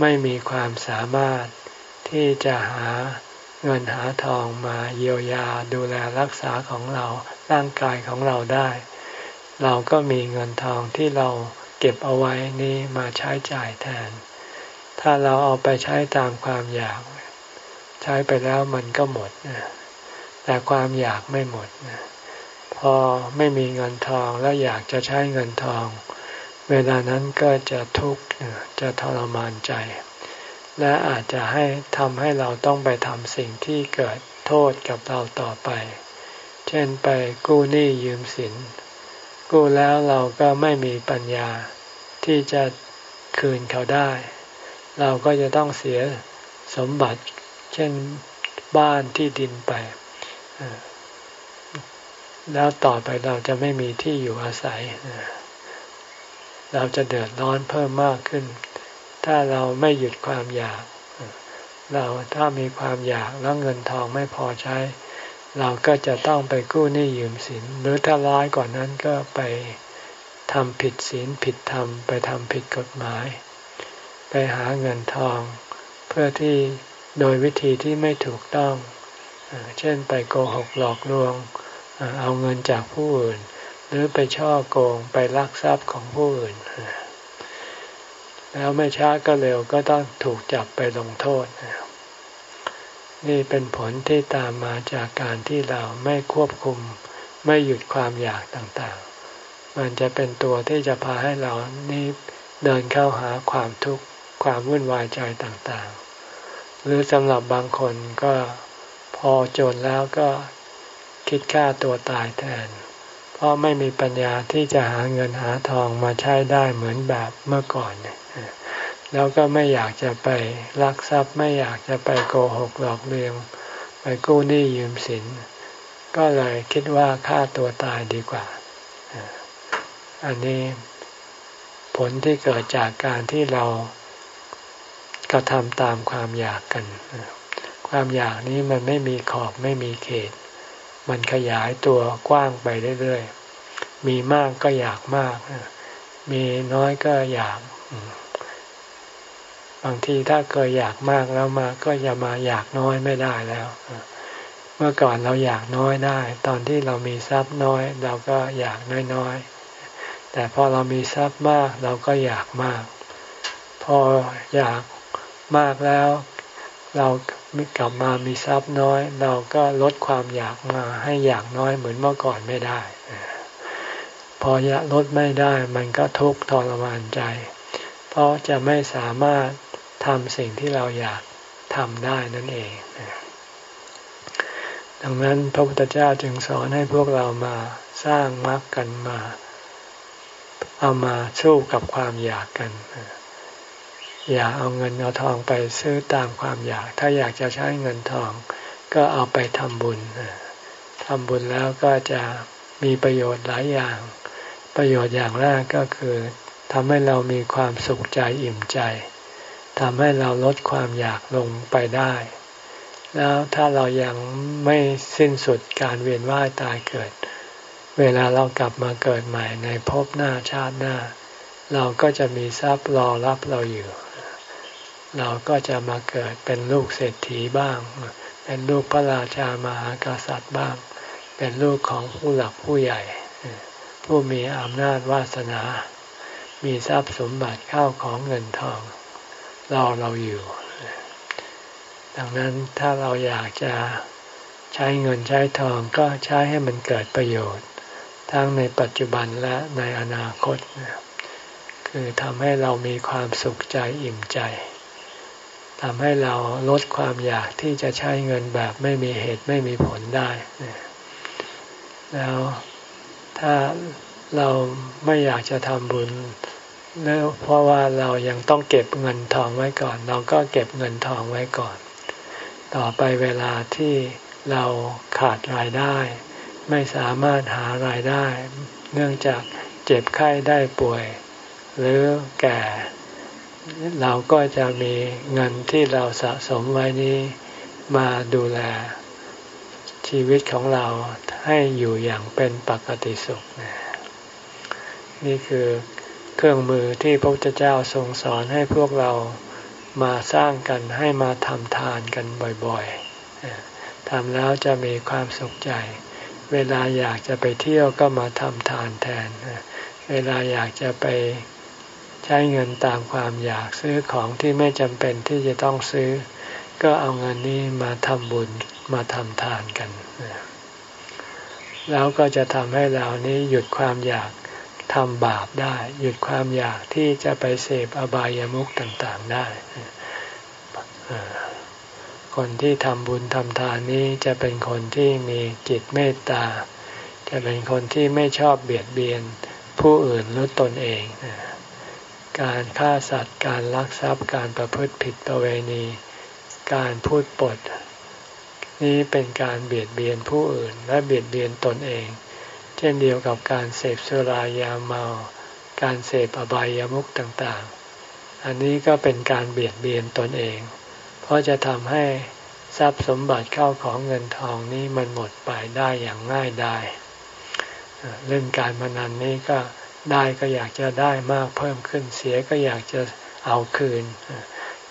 ไม่มีความสามารถที่จะหาเงินหาทองมาเยียวยาดูแลรักษาของเรา ร่างกายของเราได้ เราก็มีเงินทองที่เราเก็บเอาไว้นี้มาใช้จ่ายแทน ถ้าเราเอาไปใช้ตามความอยาก ใช้ไปแล้วมันก็หมดแต่ความอยากไม่หมดพอไม่มีเงินทองแล้วอยากจะใช้เงินทอง เวลานั้นก็จะทุกข์จะทรมานใจ และอาจจะให้ทำให้เราต้องไปทำสิ่งที่เกิดโทษกับเราต่อไป ช่นไปกู้หนี้ยืมสิน กู้แล้วเราก็ไม่มีปัญญาที่จะคืนเขาได้ เราก็จะต้องเสียสมบัติ เช่นบ้านที่ดินไปแล้วต่อไปเราจะไม่มีที่อยู่อาศัย เราจะเดือดร้อนเพิ่มมากขึ้น ถ้าเราไม่หยุดความอยาก เราถ้ามีความอยากแล้วเงินทองไม่พอใช้ เราก็จะต้องไปกู้หนี้ยืมสิน หรือถ้าร้ายกว่านั้นก็ไปทำผิดศีลผิดธรรมไปทำผิดกฎหมาย ไปหาเงินทอง เพื่อที่โดยวิธีที่ไม่ถูกต้อง เช่นไปโกหกหลอกลวง เอาเงินจากผู้อื่น หรือไปช่อโกงไปลักทรัพย์ของผู้อื่น แล้วไม่ช้าก็เร็วก็ต้องถูกจับไปลงโทษ นี่เป็นผลที่ตามมาจากการที่เราไม่ควบคุม ไม่หยุดความอยากต่างๆ มันจะเป็นตัวที่จะพาให้เรานี่เดินเข้าหาความทุกข์ความวุ่นวายใจต่างๆ หรือสำหรับบางคนก็พอจนแล้วก็คิดฆ่าตัวตายแทน เพราะไม่มีปัญญาที่จะหาเงินหาทองมาใช้ได้เหมือนแบบเมื่อก่อนเนี่ย แล้วก็ไม่อยากจะไปลักทรัพย์ไม่อยากจะไปโกหกหลอกเลียงไปกู้หนี้ยืมสิน ก็เลยคิดว่าฆ่าตัวตายดีกว่า อันนี้ผลที่เกิดจากการที่เรากระทำตามความอยากกัน ความอยากนี้มันไม่มีขอบไม่มีเขต มันขยายตัวกว้างไปเรื่อยๆ มีมากก็อยากมาก มีน้อยก็อยาก บางทีถ้าเคยอยากมากแล้วมาก็จะมาอยากน้อยไม่ได้แล้ว เมื่อก่อนเราอยากน้อยได้ ตอนที่เรามีทรัพย์น้อย เราก็อยากน้อยๆ แต่พอเรามีทรัพย์มากเราก็อยากมาก พออยากมากแล้ว เรากลับมามีทรัพย์น้อย เราก็ลดความอยากมาให้อยากน้อยเหมือนเมื่อก่อนไม่ได้ พออยากลดไม่ได้มันก็ทุกข์ทรมานใจ เพราะจะไม่สามารถ ทำสิ่งที่เราอยากทำได้นั่นเอง ดังนั้นพระพุทธเจ้าจึงสอนให้พวกเรามาสร้างมรรคกันมา เอามาสู้กับความอยากกัน อย่าเอาเงินเอาทองไปซื้อตามความอยาก ถ้าอยากจะใช้เงินทอง ก็เอาไปทำบุญทำบุญแล้วก็จะมีประโยชน์หลายอย่าง ประโยชน์อย่างแรกก็คือทำให้เรามีความสุขใจอิ่มใจ ทำให้เราลดความอยากลงไปได้ แล้วถ้าเรายังไม่สิ้นสุดการเวียนว่ายตายเกิด เวลาเรากลับมาเกิดใหม่ในภพหน้าชาติหน้า เราก็จะมีทรัพย์รอรับเราอยู่ เราก็จะมาเกิดเป็นลูกเศรษฐีบ้าง เป็นลูกพระราชามหากษัตริย์บ้าง เป็นลูกของผู้หลักผู้ใหญ่ ผู้มีอำนาจวาสนา มีทรัพย์สมบัติเข้าของเงินทอง รอเราอยู่ ดังนั้นถ้าเราอยากจะใช้เงินใช้ทองก็ใช้ให้มันเกิดประโยชน์ ทั้งในปัจจุบันและในอนาคต คือทำให้เรามีความสุขใจอิ่มใจทำให้เราลดความอยากที่จะใช้เงินแบบไม่มีเหตุไม่มีผลได้ แล้วถ้าเราไม่อยากจะทำบุญ แล้วเพราะว่าเรายังต้องเก็บเงินทองไว้ก่อน เราก็เก็บเงินทองไว้ก่อน ต่อไปเวลาที่เราขาดรายได้ ไม่สามารถหารายได้ เนื่องจากเจ็บไข้ได้ป่วย หรือแก่ เราก็จะมีเงินที่เราสะสมไว้นี้มาดูแล ชีวิตของเราให้อยู่อย่างเป็นปกติสุข นี่คือ เครื่องมือที่พระพุทธเจ้าทรงสอนให้พวกเรามาสร้างกันให้มาทำทานกันบ่อยๆทำแล้วจะมีความสุขใจ เวลาอยากจะไปเที่ยวก็มาทำทานแทน เวลาอยากจะไปใช้เงินตามความอยากซื้อของที่ไม่จำเป็นที่จะต้องซื้อ ก็เอาเงินนี้มาทำบุญมาทำทานกัน แล้วก็จะทำให้เรานี้หยุดความอยาก ทำบาปได้ หยุดความอยากที่จะไปเสพอบายามุขต่างๆได้ คนที่ทำบุญทำทานนี้จะเป็นคนที่มีจิตเมตตา จะเป็นคนที่ไม่ชอบเบียดเบียนผู้อื่นหรือตนเอง การฆ่าสัตว์ การลักทรัพย์ การประพฤติผิดประเวณี การพูดปด นี้เป็นการเบียดเบียนผู้อื่นและเบียดเบียนตนเอง ช่นเดียวกับการเสพสุรายาเมา การเสพอบายามุขต่างๆ อันนี้ก็เป็นการเบียดเบียนตนเอง เพราะจะทำให้ทรัพย์สมบัติเข้าของเงินทองนี้มันหมดไปได้อย่างง่ายได้เล่นการพนันนี้ก็ได้ก็อยากจะได้มากเพิ่มขึ้นเสียก็อยากจะเอาคืน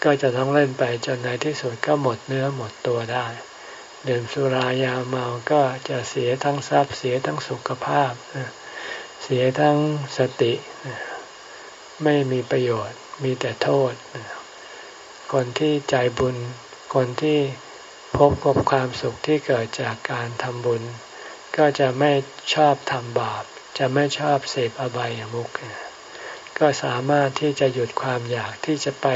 ก็จะต้องเล่นไปจนในที่สุดก็หมดเนื้อหมดตัวได้ ดื่มสุรายาเมาก็จะเสียทั้งทรัพย์เสียทั้งสุขภาพ เสียทั้งสติ ไม่มีประโยชน์มีแต่โทษ คนที่ใจบุญ คนที่พบกับความสุขที่เกิดจากการทำบุญ ก็จะไม่ชอบทำบาป จะไม่ชอบเสพอบายามุขก็สามารถที่จะหยุดความอยากที่จะไป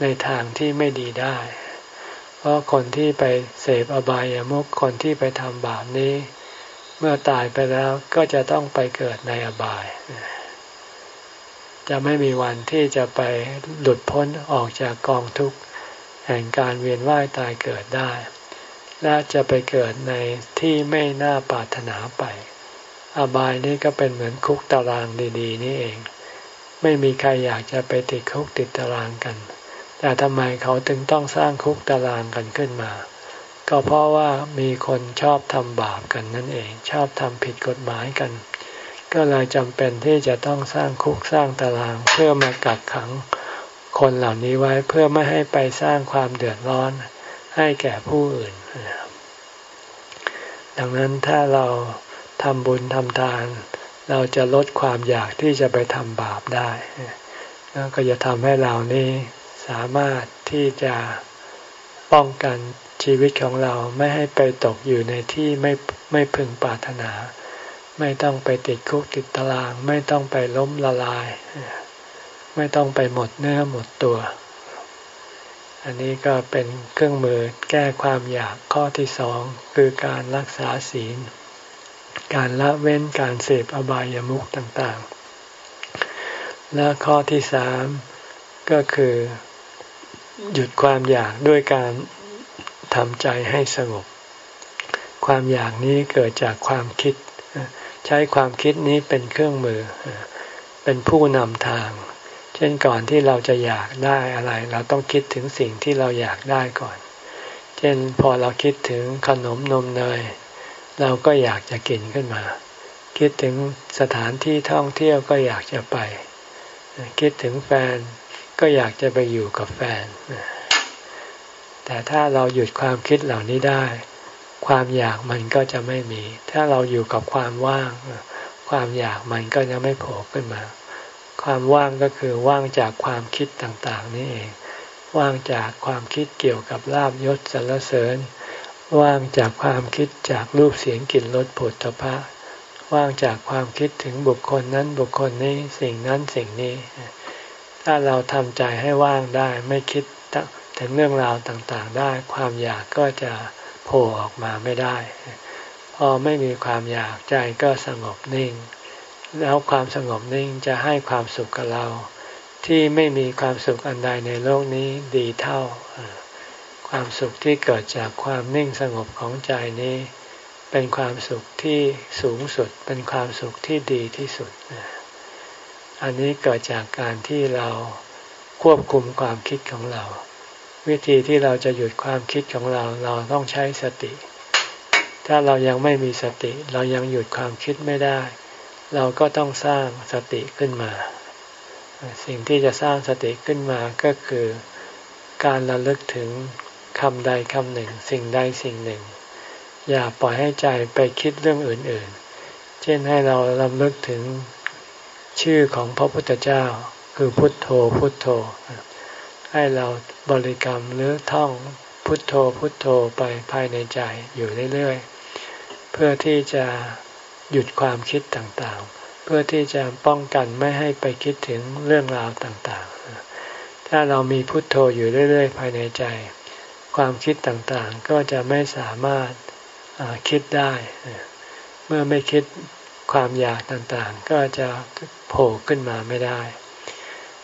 ในทางที่ไม่ดีได้ เพราะคนที่ไปเสพอบายามุขคนที่ไปทำบาปนี้ เมื่อตายไปแล้วก็จะต้องไปเกิดในอบาย จะไม่มีวันที่จะไปหลุดพ้นออกจากกองทุกข์แห่งการเวียนว่ายตายเกิดได้ และจะไปเกิดในที่ไม่น่าปรารถนาไป อบายนี้ก็เป็นเหมือนคุกตารางดี ๆ นี่เอง ไม่มีใครอยากจะไปติดคุกติดตารางกัน แต่ทำไมเขาถึงต้องสร้างคุกตารางกันขึ้นมา ก็เพราะว่ามีคนชอบทำบาปกันนั่นเอง ชอบทำผิดกฎหมายกัน ก็เลยจำเป็นที่จะต้องสร้างคุกสร้างตารางเพื่อมากักขัง คนเหล่านี้ไว้เพื่อไม่ให้ไปสร้างความเดือดร้อนให้แก่ผู้อื่น ดังนั้นถ้าเราทำบุญทำทาน เราจะลดความอยากที่จะไปทำบาปได้ ก็จะทำให้เรานี้ สามารถที่จะป้องกันชีวิตของเราไม่ให้ไปตกอยู่ในที่ไม่ไม่พึงปรารถนา ไม่ต้องไปติดคุกติดตาราง ไม่ต้องไปล้มละลาย ไม่ต้องไปหมดเนื้อหมดตัว อันนี้ก็เป็นเครื่องมือแก้ความอยากข้อที่สองคือการรักษาศีล การละเว้นการเสพอบายามุขต่างๆ และข้อที่สามก็คือ หยุดความอยากด้วยการทำใจให้สงบ ความอยากนี้เกิดจากความคิด ใช้ความคิดนี้เป็นเครื่องมือ เป็นผู้นำทาง เช่นก่อนที่เราจะอยากได้อะไร เราต้องคิดถึงสิ่งที่เราอยากได้ก่อน เช่นพอเราคิดถึงขนมนมเนย เราก็อยากจะกินขึ้นมา คิดถึงสถานที่ท่องเที่ยวก็อยากจะไป คิดถึงแฟน ก็อยากจะไปอยู่กับแฟน แต่ถ้าเราหยุดความคิดเหล่านี้ได้ ความอยากมันก็จะไม่มี ถ้าเราอยู่กับความว่าง ความอยากมันก็จะไม่โผล่ขึ้นมา ความว่างก็คือว่างจากความคิดต่างๆ นี่เอง ว่างจากความคิดเกี่ยวกับลาบยศสรรเสริญ ว่างจากความคิดจากรูปเสียงกลิ่นรสผลตภะว่างจากความคิดถึงบุคคลนั้นบุคคลนี้สิ่งนั้นสิ่งนี้ ถ้าเราทำใจให้ว่างได้ ไม่คิดถึงเรื่องราวต่างๆ ได้ ความอยากก็จะโผล่ออกมาไม่ได้ พอไม่มีความอยากใจก็สงบนิ่ง แล้วความสงบนิ่งจะให้ความสุขกับเรา ที่ไม่มีความสุขอันใดในโลกนี้ดีเท่า ความสุขที่เกิดจากความนิ่งสงบของใจนี้ เป็นความสุขที่สูงสุด เป็นความสุขที่ดีที่สุด อันนี้เกิดจากการที่เราควบคุมความคิดของเรา วิธีที่เราจะหยุดความคิดของเราเราต้องใช้สติ ถ้าเรายังไม่มีสติ เรายังหยุดความคิดไม่ได้ เราก็ต้องสร้างสติขึ้นมา สิ่งที่จะสร้างสติขึ้นมาก็คือการระลึกถึงคำใดคำหนึ่ง สิ่งใดสิ่งหนึ่ง อย่าปล่อยให้ใจไปคิดเรื่องอื่นๆ เช่นให้เราระลึกถึง ชื่อของพระพุทธเจ้า คือพุทโธพุทโธ ให้เราบริกรรมหรือท่องพุทโธพุทโธไปภายในใจอยู่เรื่อยๆ เพื่อที่จะหยุดความคิดต่างๆ เพื่อที่จะป้องกันไม่ให้ไปคิดถึงเรื่องราวต่างๆ ถ้าเรามีพุทโธอยู่เรื่อย ๆ ภายในใจ ความคิดต่างๆ ก็จะไม่สามารถคิดได้ เมื่อไม่คิด ความอยากต่างๆ ก็จะโผล่ขึ้นมาไม่ได้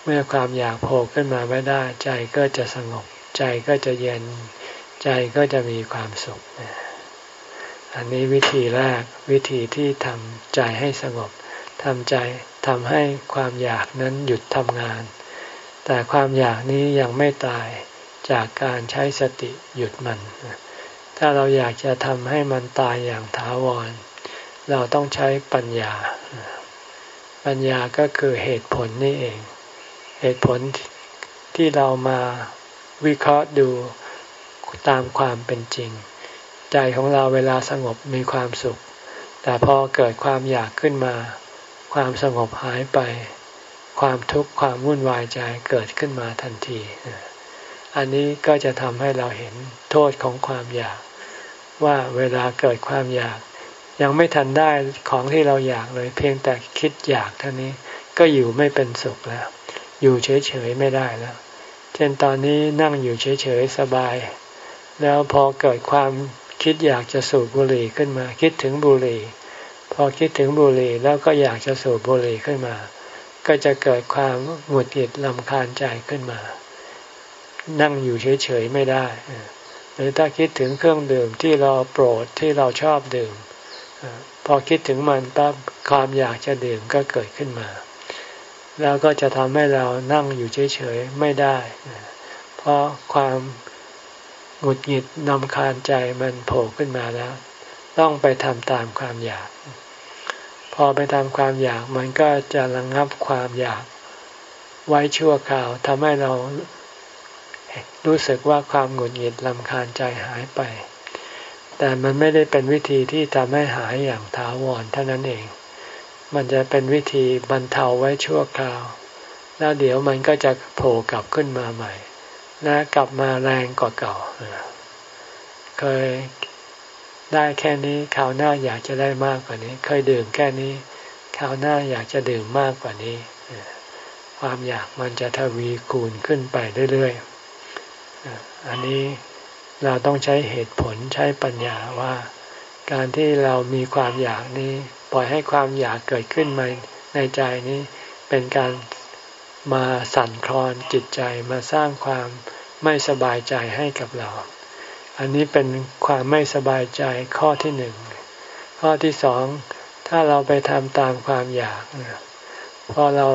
เมื่อความอยากโผล่ขึ้นมาไม่ได้ ใจก็จะสงบ ใจก็จะเย็น ใจก็จะมีความสุข อันนี้วิธีแรกวิธีที่ทำใจให้สงบทำใจทำให้ความอยากนั้นหยุดทำงาน แต่ความอยากนี้ยังไม่ตายจากการใช้สติหยุดมัน ถ้าเราอยากจะทำให้มันตายอย่างถาวร เราต้องใช้ปัญญา ปัญญาก็คือเหตุผลนี่เอง เหตุผลที่เรามาวิเคราะห์ดูตามความเป็นจริง ใจของเราเวลาสงบมีความสุข แต่พอเกิดความอยากขึ้นมา ความสงบหายไป ความทุกข์ความวุ่นวายใจเกิดขึ้นมาทันที อันนี้ก็จะทำให้เราเห็นโทษของความอยาก ว่าเวลาเกิดความอยาก ยังไม่ทันได้ของที่เราอยากเลย เพียงแต่คิดอยากเท่านี้ก็อยู่ไม่เป็นสุขแล้ว อยู่เฉยๆไม่ได้แล้ว เช่นตอนนี้นั่งอยู่เฉยๆสบาย แล้วพอเกิดความคิดอยากจะสูบบุหรี่ขึ้นมา คิดถึงบุหรี่ พอคิดถึงบุหรี่แล้วก็อยากจะสูบบุหรี่ขึ้นมา ก็จะเกิดความหงุดหงิดลำคาญใจขึ้นมา นั่งอยู่เฉยๆไม่ได้หรือถ้าคิดถึงเครื่องดื่มที่เราโปรดที่เราชอบดื่ม พอคิดถึงมันปั๊บความอยากจะดื่มก็เกิดขึ้นมา แล้วก็จะทำให้เรานั่งอยู่เฉยๆไม่ได้ เพราะความหงุดหงิดนำคาญใจมันโผล่ขึ้นมาแล้ว ต้องไปทำตามความอยาก พอไปทำความอยากมันก็จะระงงับความอยากไว้ชั่วคราวทำให้เรารู้สึกว่าความหงุดหงิดลำคาญใจหายไป แต่มันไม่ได้เป็นวิธีที่ทำให้หายอย่างถาวรเท่านั้นเอง มันจะเป็นวิธีบรรเทาไว้ชั่วคราว แล้วเดี๋ยวมันก็จะโผล่กลับขึ้นมาใหม่ และกลับมาแรงกว่าเก่า เคยได้แค่นี้คราวหน้าอยากจะได้มากกว่านี้ เคยดื่มแค่นี้คราวหน้าอยากจะดื่มมากกว่านี้ ความอยากมันจะทวีคูณขึ้นไปเรื่อยๆอันนี้ เราต้องใช้เหตุผลใช้ปัญญาว่า การที่เรามีความอยากนี้ ปล่อยให้ความอยากเกิดขึ้นมาในใจนี้เป็นการมาสั่นคลอนจิตใจมาสร้างความไม่สบายใจให้กับเรา อันนี้เป็นความไม่สบายใจข้อที่หนึ่ง ข้อที่สอง ถ้าเราไปทำตามความอยาก พอเรา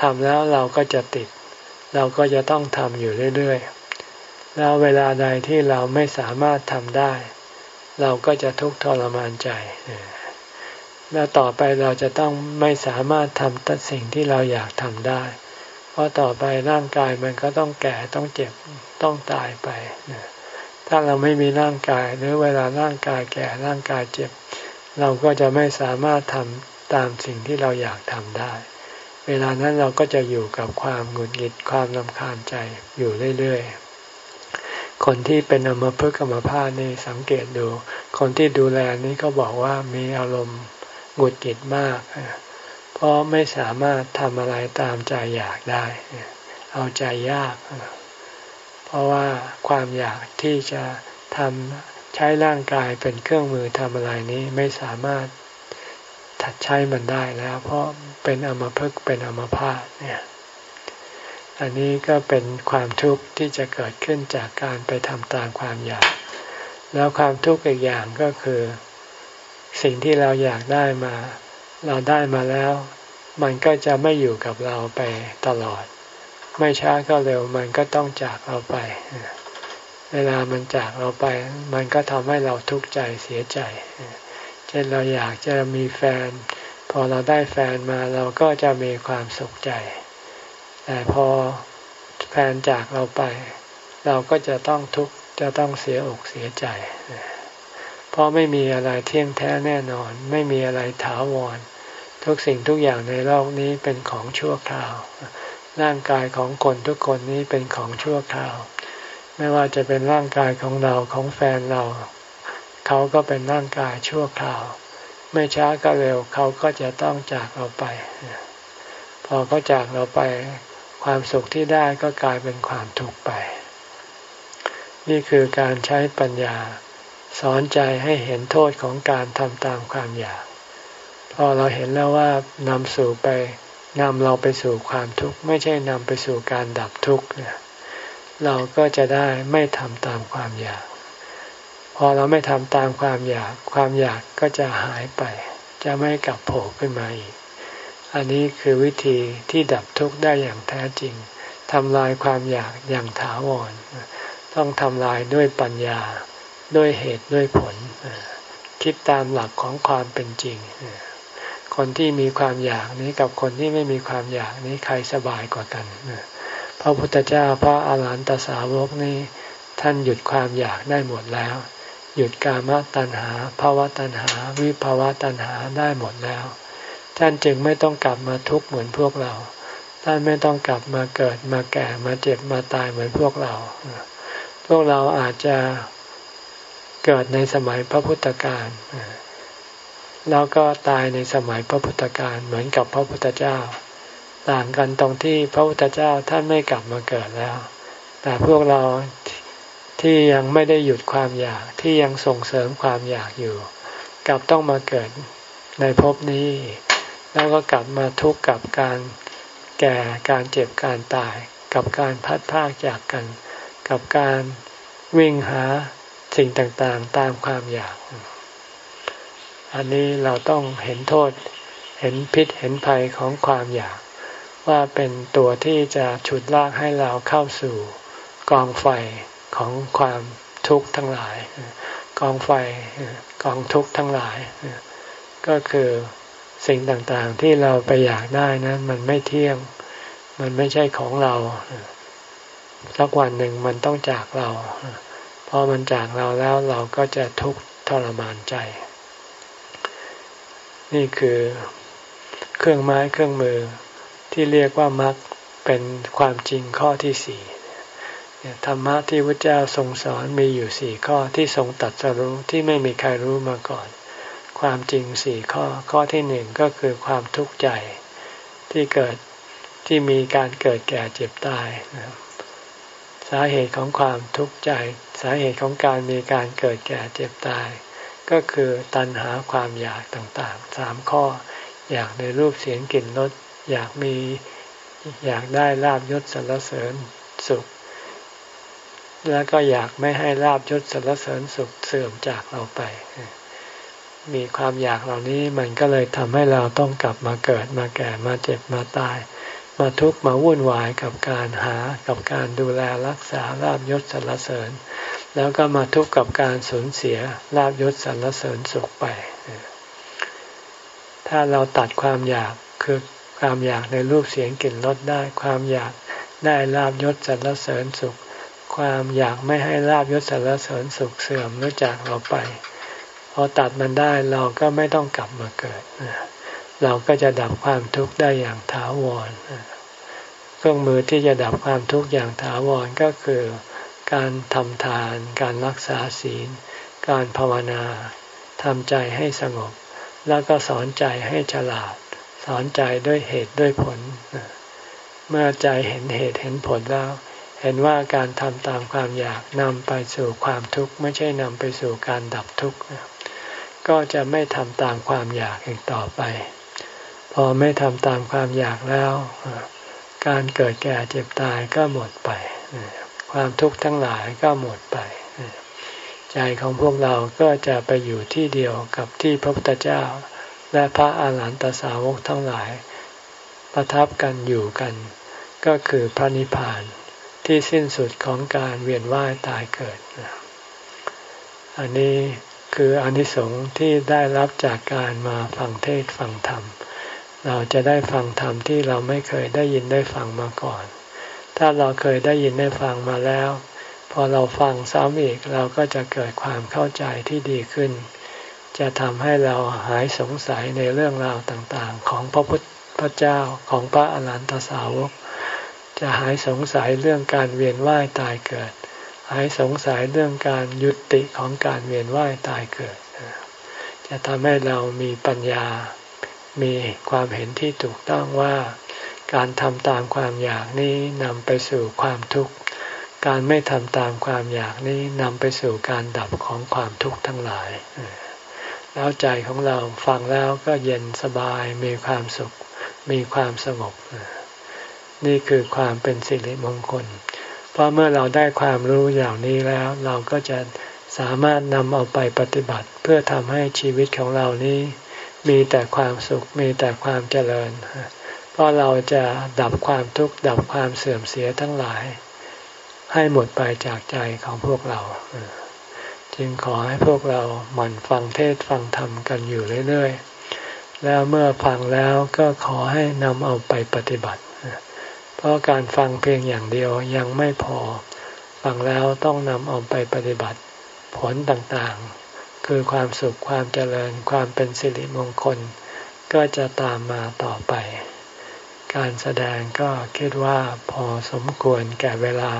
ทำแล้วเราก็จะติด เราก็จะต้องทำอยู่เรื่อยๆ แล้วเวลาใดที่เราไม่สามารถทำได้ เราก็จะทุกข์ทรมานใจ แล้วต่อไปเราจะต้องไม่สามารถทำตัดสิ่งที่เราอยากทำได้ เพราะต่อไปร่างกายมันก็ต้องแก่ต้องเจ็บต้องตายไป ถ้าเราไม่มีร่างกาย หรือเวลาร่างกายแก่ร่างกายเจ็บ เราก็จะไม่สามารถทำตามสิ่งที่เราอยากทำได้ เวลานั้นเราก็จะอยู่กับความหงุดหงิดความลำคาญใจอยู่เรื่อยๆ คนที่เป็นอมภพกรรมภาพนี่สังเกตดู คนที่ดูแลนี้ก็บอกว่ามีอารมณ์หงุดหงิดมาก เพราะไม่สามารถทำอะไรตามใจอยากได้ เอาใจยาก เพราะว่าความอยากที่จะทำใช้ร่างกายเป็นเครื่องมือทำอะไรนี้ไม่สามารถถัดใช้มันได้แล้ว เพราะเป็นอมภพเป็นอมภาตเนี่ย อันนี้ก็เป็นความทุกข์ที่จะเกิดขึ้นจากการไปทำตามความอยาก แล้วความทุกข์อีกอย่างก็คือ สิ่งที่เราอยากได้มา เราได้มาแล้ว มันก็จะไม่อยู่กับเราไปตลอด ไม่ช้าก็เร็วมันก็ต้องจากเราไป เวลามันจากเราไป มันก็ทำให้เราทุกข์ใจเสียใจ เช่นเราอยากจะมีแฟน พอเราได้แฟนมาเราก็จะมีความสุขใจ แต่พอแฟนจากเราไป เราก็จะต้องทุกข์จะต้องเสียอกเสียใจ เพราะไม่มีอะไรเที่ยงแท้แน่นอน ไม่มีอะไรถาวร ทุกสิ่งทุกอย่างในโลกนี้เป็นของชั่วคราว ร่างกายของคนทุกคนนี้เป็นของชั่วคราว ไม่ว่าจะเป็นร่างกายของเราของแฟนเรา เขาก็เป็นร่างกายชั่วคราว ไม่ช้าก็เร็วเขาก็จะต้องจากเราไป พอเขาจากเราไป ความสุขที่ได้ก็กลายเป็นความทุกข์ไป นี่คือการใช้ปัญญา สอนใจให้เห็นโทษของการทำตามความอยาก พอเราเห็นแล้วว่านำสู่ไปนำเราไปสู่ความทุกข์ ไม่ใช่นำไปสู่การดับทุกข์เนี่ยเราก็จะได้ไม่ทำตามความอยาก พอเราไม่ทำตามความอยาก ความอยากก็จะหายไป จะไม่กลับโผล่ขึ้นมาอีก อันนี้คือวิธีที่ดับทุกข์ได้อย่างแท้จริงทำลายความอยากอย่างถาวร ต้องทำลายด้วยปัญญา ด้วยเหตุด้วยผล คิดตามหลักของความเป็นจริง คนที่มีความอยากนี้กับคนที่ไม่มีความอยากนี้ใครสบายกว่ากันพระพุทธเจ้าพระอาหารหันตสาวกนี้ ท่านหยุดความอยากได้หมดแล้ว หยุดกามตัณหาภาวะตัณหา วิภาวะตัณหาได้หมดแล้ว ท่านจึงไม่ต้องกลับมาทุกข์เหมือนพวกเรา ท่านไม่ต้องกลับมาเกิดมาแก่มาเจ็บมาตายเหมือนพวกเรา พวกเราอาจจะเกิดในสมัยพระพุทธการแล้วก็ตายในสมัยพระพุทธการเหมือนกับพระพุทธเจ้า ต่างกันตรงที่พระพุทธเจ้าท่านไม่กลับมาเกิดแล้ว แต่พวกเราที่ยังไม่ได้หยุดความอยากที่ยังส่งเสริมความอยากอยู่ กลับต้องมาเกิดในภพนี้ แล้วก็กลับมาทุกข์กับการแก่การเจ็บการตาย กับการพัดพากจากกัน กับการวิ่งหาสิ่งต่างๆ ตามความอยาก อันนี้เราต้องเห็นโทษ เห็นพิษเห็นภัยของความอยาก ว่าเป็นตัวที่จะฉุดลากให้เราเข้าสู่กองไฟของความทุกข์ทั้งหลาย กองไฟกองทุกข์ทั้งหลาย ก็คือ สิ่งต่างๆที่เราไปอยากได้นั้นมันไม่เที่ยง มันไม่ใช่ของเรา สักวันหนึ่งมันต้องจากเรา พอมันจากเราแล้วเราก็จะทุกข์ทรมานใจ นี่คือเครื่องไม้เครื่องมือที่เรียกว่ามรรคเป็นความจริงข้อที่สี่ธรรมะที่พระเจ้าทรงสอนมีอยู่สี่ข้อที่ทรงตัดสรู้ที่ไม่มีใครรู้มาก่อน ความจริงสี่ข้อ ข้อที่หนึ่งก็คือความทุกข์ใจที่เกิดที่มีการเกิดแก่เจ็บตายสาเหตุของความทุกข์ใจ สาเหตุของการมีการเกิดแก่เจ็บตาย ก็คือตัณหาความอยากต่างๆสามข้อ อยากในรูปเสียงกลิ่นรสอยากมีอยากได้ลาบยศสรรเสริญสุข แล้วก็อยากไม่ให้ลาบยศสรรเสริญสุขเสื่อมจากเราไป มีความอยากเหล่านี้มันก็เลยทำให้เราต้องกลับมาเกิดมาแก่มาเจ็บมาตาย มาทุกข์มาวุ่นวายกับการหากับการดูแลรักษาลาบยศสรรเสริญ แล้วก็มาทุกข์กับการสูญเสียลาบยศสรรเสริญสุขไป ถ้าเราตัดความอยากคือความอยากในรูปเสียงกลิ่นรสได้ ความอยากได้ลาบยศสรรเสริญสุข ความอยากไม่ให้ลาบยศสารเสริญสุขเสื่อมรู้จากเราไป พอตัดมันได้เราก็ไม่ต้องกลับมาเกิด เราก็จะดับความทุกข์ได้อย่างถาวร เครื่องมือที่จะดับความทุกข์อย่างถาวรก็คือการทำทาน การรักษาศีล การภาวนาทำใจให้สงบ แล้วก็สอนใจให้ฉลาด สอนใจด้วยเหตุด้วยผล เมื่อใจเห็นเหตุเห็นผลแล้ว เห็นว่าการทำตามความอยากนำไปสู่ความทุกข์ ไม่ใช่นำไปสู่การดับทุกข์ ก็จะไม่ทำตามความอยากอีกต่อไป พอไม่ทำตามความอยากแล้ว การเกิดแก่เจ็บตายก็หมดไป ความทุกข์ทั้งหลายก็หมดไป ใจของพวกเราก็จะไปอยู่ที่เดียวกับที่พระพุทธเจ้า และพระอาหารหันตสาวกทั้งหลาย ประทับกันอยู่กัน ก็คือพระนิพพานที่สิ้นสุดของการเวียนว่ายตายเกิด อันนี้ คืออนิสงส์ที่ได้รับจากการมาฟังเทศฟังธรรม เราจะได้ฟังธรรมที่เราไม่เคยได้ยินได้ฟังมาก่อน ถ้าเราเคยได้ยินได้ฟังมาแล้ว พอเราฟังซ้ำอีกเราก็จะเกิดความเข้าใจที่ดีขึ้น จะทำให้เราหายสงสัยในเรื่องราวต่างๆ ของพระพุทธเจ้าของพระอรหันตสาวก จะหายสงสัยเรื่องการเวียนว่ายตายเกิด หายสงสัยเรื่องการยุติของการเวียนว่ายตายเกิด จะทำให้เรามีปัญญา มีความเห็นที่ถูกต้องว่าการทำตามความอยากนี้นำไปสู่ความทุกข์ การไม่ทำตามความอยากนี้นำไปสู่การดับของความทุกข์ทั้งหลาย แล้วใจของเราฟังแล้วก็เย็นสบายมีความสุข มีความสงบ นี่คือความเป็นสิริมงคล เพราะเมื่อเราได้ความรู้อย่างนี้แล้ว เราก็จะสามารถนำเอาไปปฏิบัติ เพื่อทำให้ชีวิตของเรานี้ มีแต่ความสุขมีแต่ความเจริญ เพราะเราจะดับความทุกข์ดับความเสื่อมเสียทั้งหลาย ให้หมดไปจากใจของพวกเรา จึงขอให้พวกเราหมั่นฟังเทศฟังธรรมกันอยู่เรื่อยๆ แล้วเมื่อฟังแล้วก็ขอให้นำเอาไปปฏิบัติ เพราะการฟังเพียงอย่างเดียวยังไม่พอ ฟังแล้วต้องนำเอาไปปฏิบัติ ผลต่างๆ คือความสุขความเจริญความเป็นสิริมงคล ก็จะตามมาต่อไป การแสดงก็คิดว่าพอสมควรแก่เวลา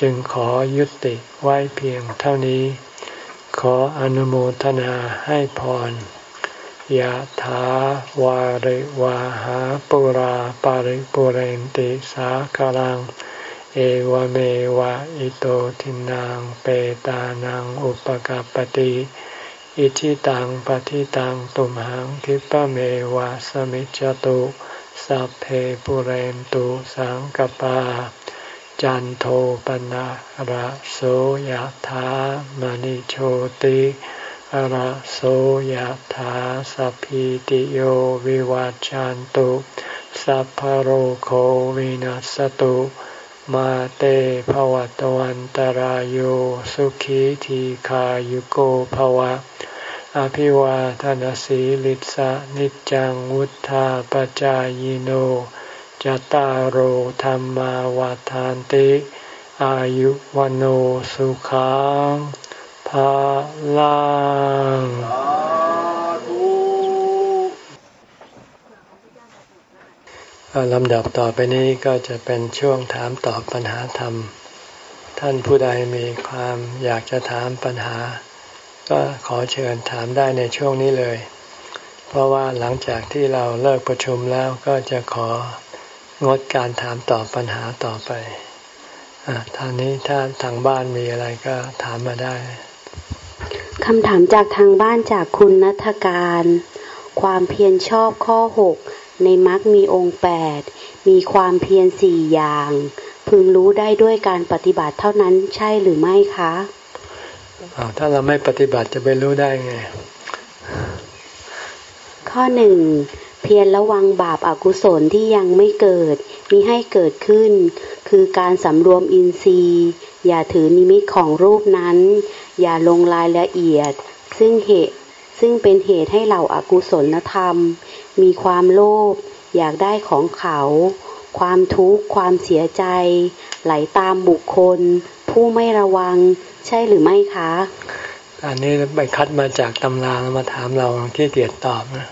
จึงขอยุติไว้เพียงเท่านี้ ขออนุโมทนาให้พร ยะถาวาริวาหาปุราปาริปุเรนติสาคลัง เอวเมวะอิโตทินังเปตานังอุปกาปติอิชิตังปฏิตังตุมหังคิปะเมวะสมิจจตุสัพเพปุเรนตุสังกปา จันโทปนะระโสยธามณิโชติ ระโสยธาสัพพิติโยวิวัจจันตุสัพพโรโควินัสตุมาเตภวตวันตารโยสุขีทีขายุโกภวะ อภิวาทานสีลิสะนิจังวุธาปจายโนจตารโหธรรมาวาทานติ อายุวันโอสุขัง ภาลังลำดับต่อไปนี้ก็จะเป็นช่วงถามตอบปัญหาธรรม ท่านผู้ใดมีความอยากจะถามปัญหา ก็ขอเชิญถามได้ในช่วงนี้เลย เพราะว่าหลังจากที่เราเลิกประชุมแล้วก็จะของดการถามตอบปัญหาต่อไปอทางนี้ถ้าทางบ้านมีอะไรก็ถามมาได้ คำถามจากทางบ้านจากคุณนัทการ ความเพียรชอบข้อหกในมรรคมีองค์แปดมีความเพียรสี่อย่าง พึงรู้ได้ด้วยการปฏิบัติเท่านั้นใช่หรือไม่คะถ้าเราไม่ปฏิบัติจะไปรู้ได้ไง ข้อหนึ่งเพียรระวังบาปอากุศลที่ยังไม่เกิดมิให้เกิดขึ้น คือการสำรวมอินทรีย์ อย่าถือนิมิตของรูปนั้น อย่าลงรายละเอียด ซึ่งเหตุ ซึ่งเป็นเหตุให้เหล่าอากุศลธรรม มีความโลภ อยากได้ของเขา ความทุกข์ ความเสียใจ ไหลตามบุคคล ผู้ไม่ระวัง ใช่หรือไม่คะ อันนี้ไปคัดมาจากตำราแล้วมาถามเราที่เกียจตอบนะ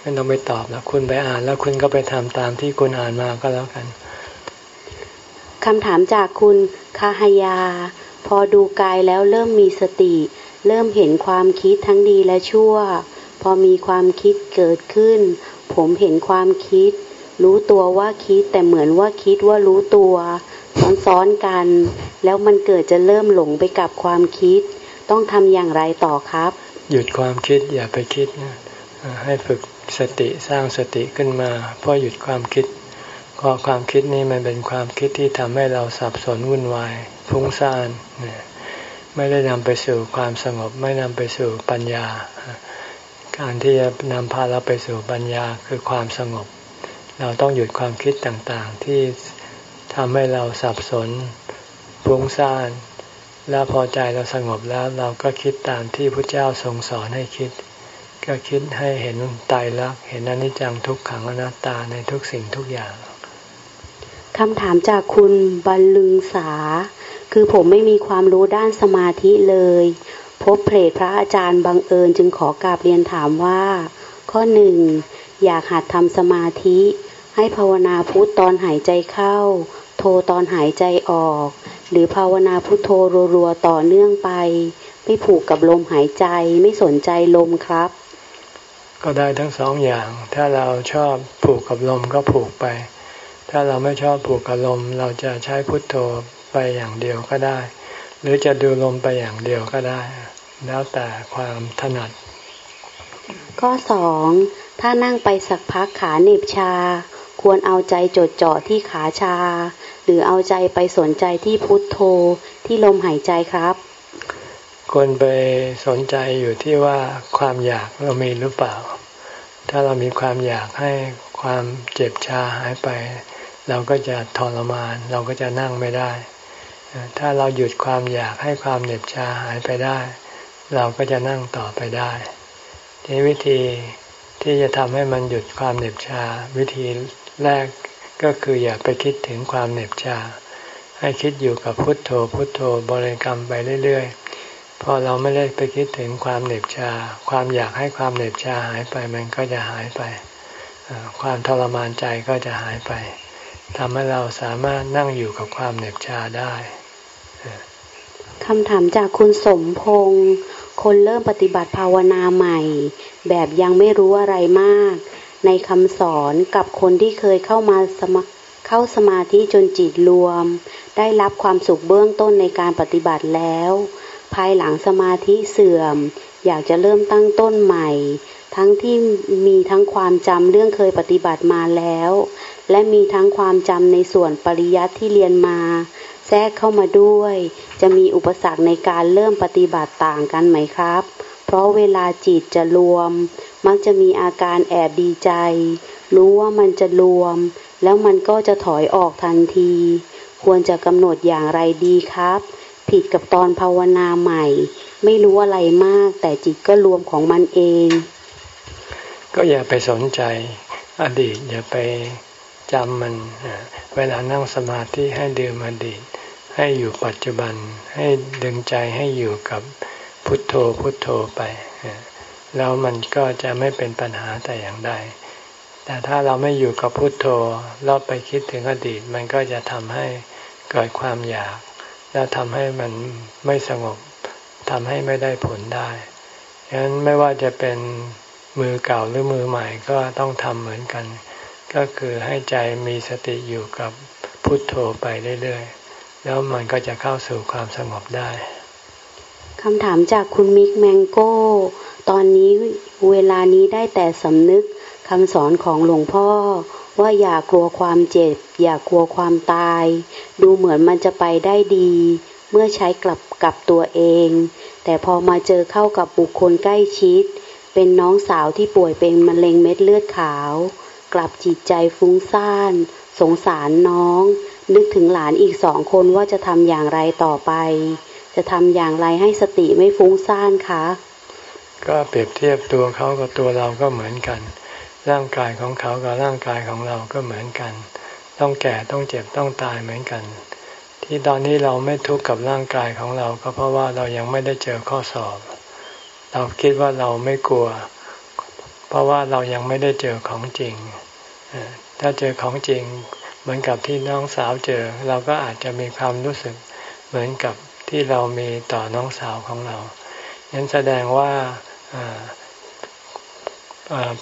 ไม่ต้องไปตอบแล้วคุณไปอ่านแล้วคุณก็ไปทำตามที่คุณอ่านมาก็แล้วกันคำถามจากคุณ คาหยา พอดูกายแล้วเริ่มมีสติ เริ่มเห็นความคิดทั้งดีและชั่ว พอมีความคิดเกิดขึ้น ผมเห็นความคิด รู้ตัวว่าคิดแต่เหมือนว่าคิดว่ารู้ตัว ซ้อนๆกัน แล้วมันเกิดจะเริ่มหลงไปกับความคิด ต้องทำอย่างไรต่อครับ หยุดความคิดอย่าไปคิดนะให้ฝึกสติสร้างสติขึ้นมา พอหยุดความคิด พราะความคิดนี้มันเป็นความคิดที่ทำให้เราสับสนวุ่นวายฟุ้งซ่านไม่ได้นำไปสู่ความสงบ ไม่นำไปสู่ปัญญา การที่จะนำพาเราไปสู่ปัญญาคือความสงบ เราต้องหยุดความคิดต่างๆ ที่ทำให้เราสับสนฟุ้งซ่านแล้วพอใจเราสงบแล้วเราก็คิดตามที่พระเจ้าทรงสอนให้คิด ก็คิดให้เห็นตายรักเห็นอนิจจังทุกขังอนัตตาในทุกสิ่งทุกอย่าง คำถามจากคุณบรรลึงสา คือผมไม่มีความรู้ด้านสมาธิเลย พบเพจพระอาจารย์บังเอิญจึงขอกราบเรียนถามว่า ข้อหนึ่งอยากหัดทำสมาธิ ให้ภาวนาพุทตอนหายใจเข้า โทตอนหายใจออก หรือภาวนาพุทโธรัวๆต่อเนื่องไป ไม่ผูกกับลมหายใจไม่สนใจลมครับ ก็ได้ทั้งสองอย่าง ถ้าเราชอบผูกกับลมก็ผูกไป ถ้าเราไม่ชอบผูกกับลมเราจะใช้พุทโธไปอย่างเดียวก็ได้ หรือจะดูลมไปอย่างเดียวก็ได้ แล้วแต่ความถนัด ข้อสองถ้านั่งไปสักพักขาเหน็บชา ควรเอาใจจดจ่อที่ขาชา หรือเอาใจไปสนใจที่พุทโธที่ลมหายใจครับ ควรไปสนใจอยู่ที่ว่าความอยากเรามีหรือเปล่า ถ้าเรามีความอยากให้ความเจ็บชาหายไป เราก็จะทรมาน เราก็จะนั่งไม่ได้ ถ้าเราหยุดความอยากให้ความเหน็บชาหายไปได้ เราก็จะนั่งต่อไปได้ทีวิธีที่จะทำให้มันหยุดความเหน็บชา วิธีแรกก็คืออย่าไปคิดถึงความเหน็บชา ให้คิดอยู่กับพุทโธพุทโธบริกรรมไปเรื่อยๆพอเราไม่ได้ไปคิดถึงความเหน็บชา ความอยากให้ความเหน็บชาหายไปมันก็จะหายไป ความทรมานใจก็จะหายไป ทำให้เราสามารถนั่งอยู่กับความเหน็บชาได้คำถามจากคุณสมพงศ์คนเริ่มปฏิบัติภาวนาใหม่ แบบยังไม่รู้อะไรมาก ในคำสอนกับคนที่เคยเข้ามาสมัครเข้าสมาธิจนจิตรวม ได้รับความสุขเบื้องต้นในการปฏิบัติแล้ว ภายหลังสมาธิเสื่อม อยากจะเริ่มตั้งต้นใหม่ ทั้งที่มีทั้งความจำเรื่องเคยปฏิบัติมาแล้ว และมีทั้งความจำในส่วนปริยัติที่เรียนมา แทรกเข้ามาด้วย จะมีอุปสรรคในการเริ่มปฏิบัติต่างกันไหมครับ เพราะเวลาจิตจะรวม มักจะมีอาการแอบดีใจ รู้ว่ามันจะรวม แล้วมันก็จะถอยออกทันที ควรจะกำหนดอย่างไรดีครับ ผิดกับตอนภาวนาใหม่ ไม่รู้อะไรมาก แต่จิตก็รวมของมันเอง ก็อย่าไปสนใจอดีตอย่าไป จำมันเวลานั่งสมาธิให้ดื่มอดีต ให้อยู่ปัจจุบัน ให้ดึงใจให้อยู่กับพุทโธพุทโธไป แล้วมันก็จะไม่เป็นปัญหาแต่อย่างใด แต่ถ้าเราไม่อยู่กับพุทโธเราไปคิดถึงอดีต มันก็จะทำให้เกิดความอยาก แล้วทำให้มันไม่สงบทำให้ไม่ได้ผลได้ฉะนั้นไม่ว่าจะเป็นมือเก่าหรือมือใหม่ก็ต้องทำเหมือนกัน ก็คือให้ใจมีสติอยู่กับพุทโธไปเรื่อยๆ แล้วมันก็จะเข้าสู่ความสงบได้คำถามจากคุณมิกแมงโก้ ตอนนี้เวลานี้ได้แต่สำนึกคำสอนของหลวงพ่อ ว่าอย่ากลัวความเจ็บ อย่ากลัวความตาย ดูเหมือนมันจะไปได้ดี เมื่อใช้กลับกับตัวเอง แต่พอมาเจอเข้ากับบุคคลใกล้ชิด เป็นน้องสาวที่ป่วยเป็นมะเร็งเม็ดเลือดขาว กลับจิตใจฟุ้งซ่าน สงสารน้อง นึกถึงหลานอีกสองคนว่าจะทำอย่างไรต่อไป จะทำอย่างไรให้สติไม่ฟุ้งซ่านคะ ก็เปรียบเทียบตัวเขากับตัวเราก็เหมือนกัน ร่างกายของเขากับร่างกายของเราก็เหมือนกัน ต้องแก่ต้องเจ็บต้องตายเหมือนกัน ที่ตอนนี้เราไม่ทุกข์กับร่างกายของเราก็เพราะว่าเรายังไม่ได้เจอข้อสอบ เราคิดว่าเราไม่กลัวเพราะว่าเรายังไม่ได้เจอของจริง ถ้าเจอของจริงเหมือนกับที่น้องสาวเจอ เราก็อาจจะมีความรู้สึกเหมือนกับที่เรามีต่อน้องสาวของเรายันแสดงว่า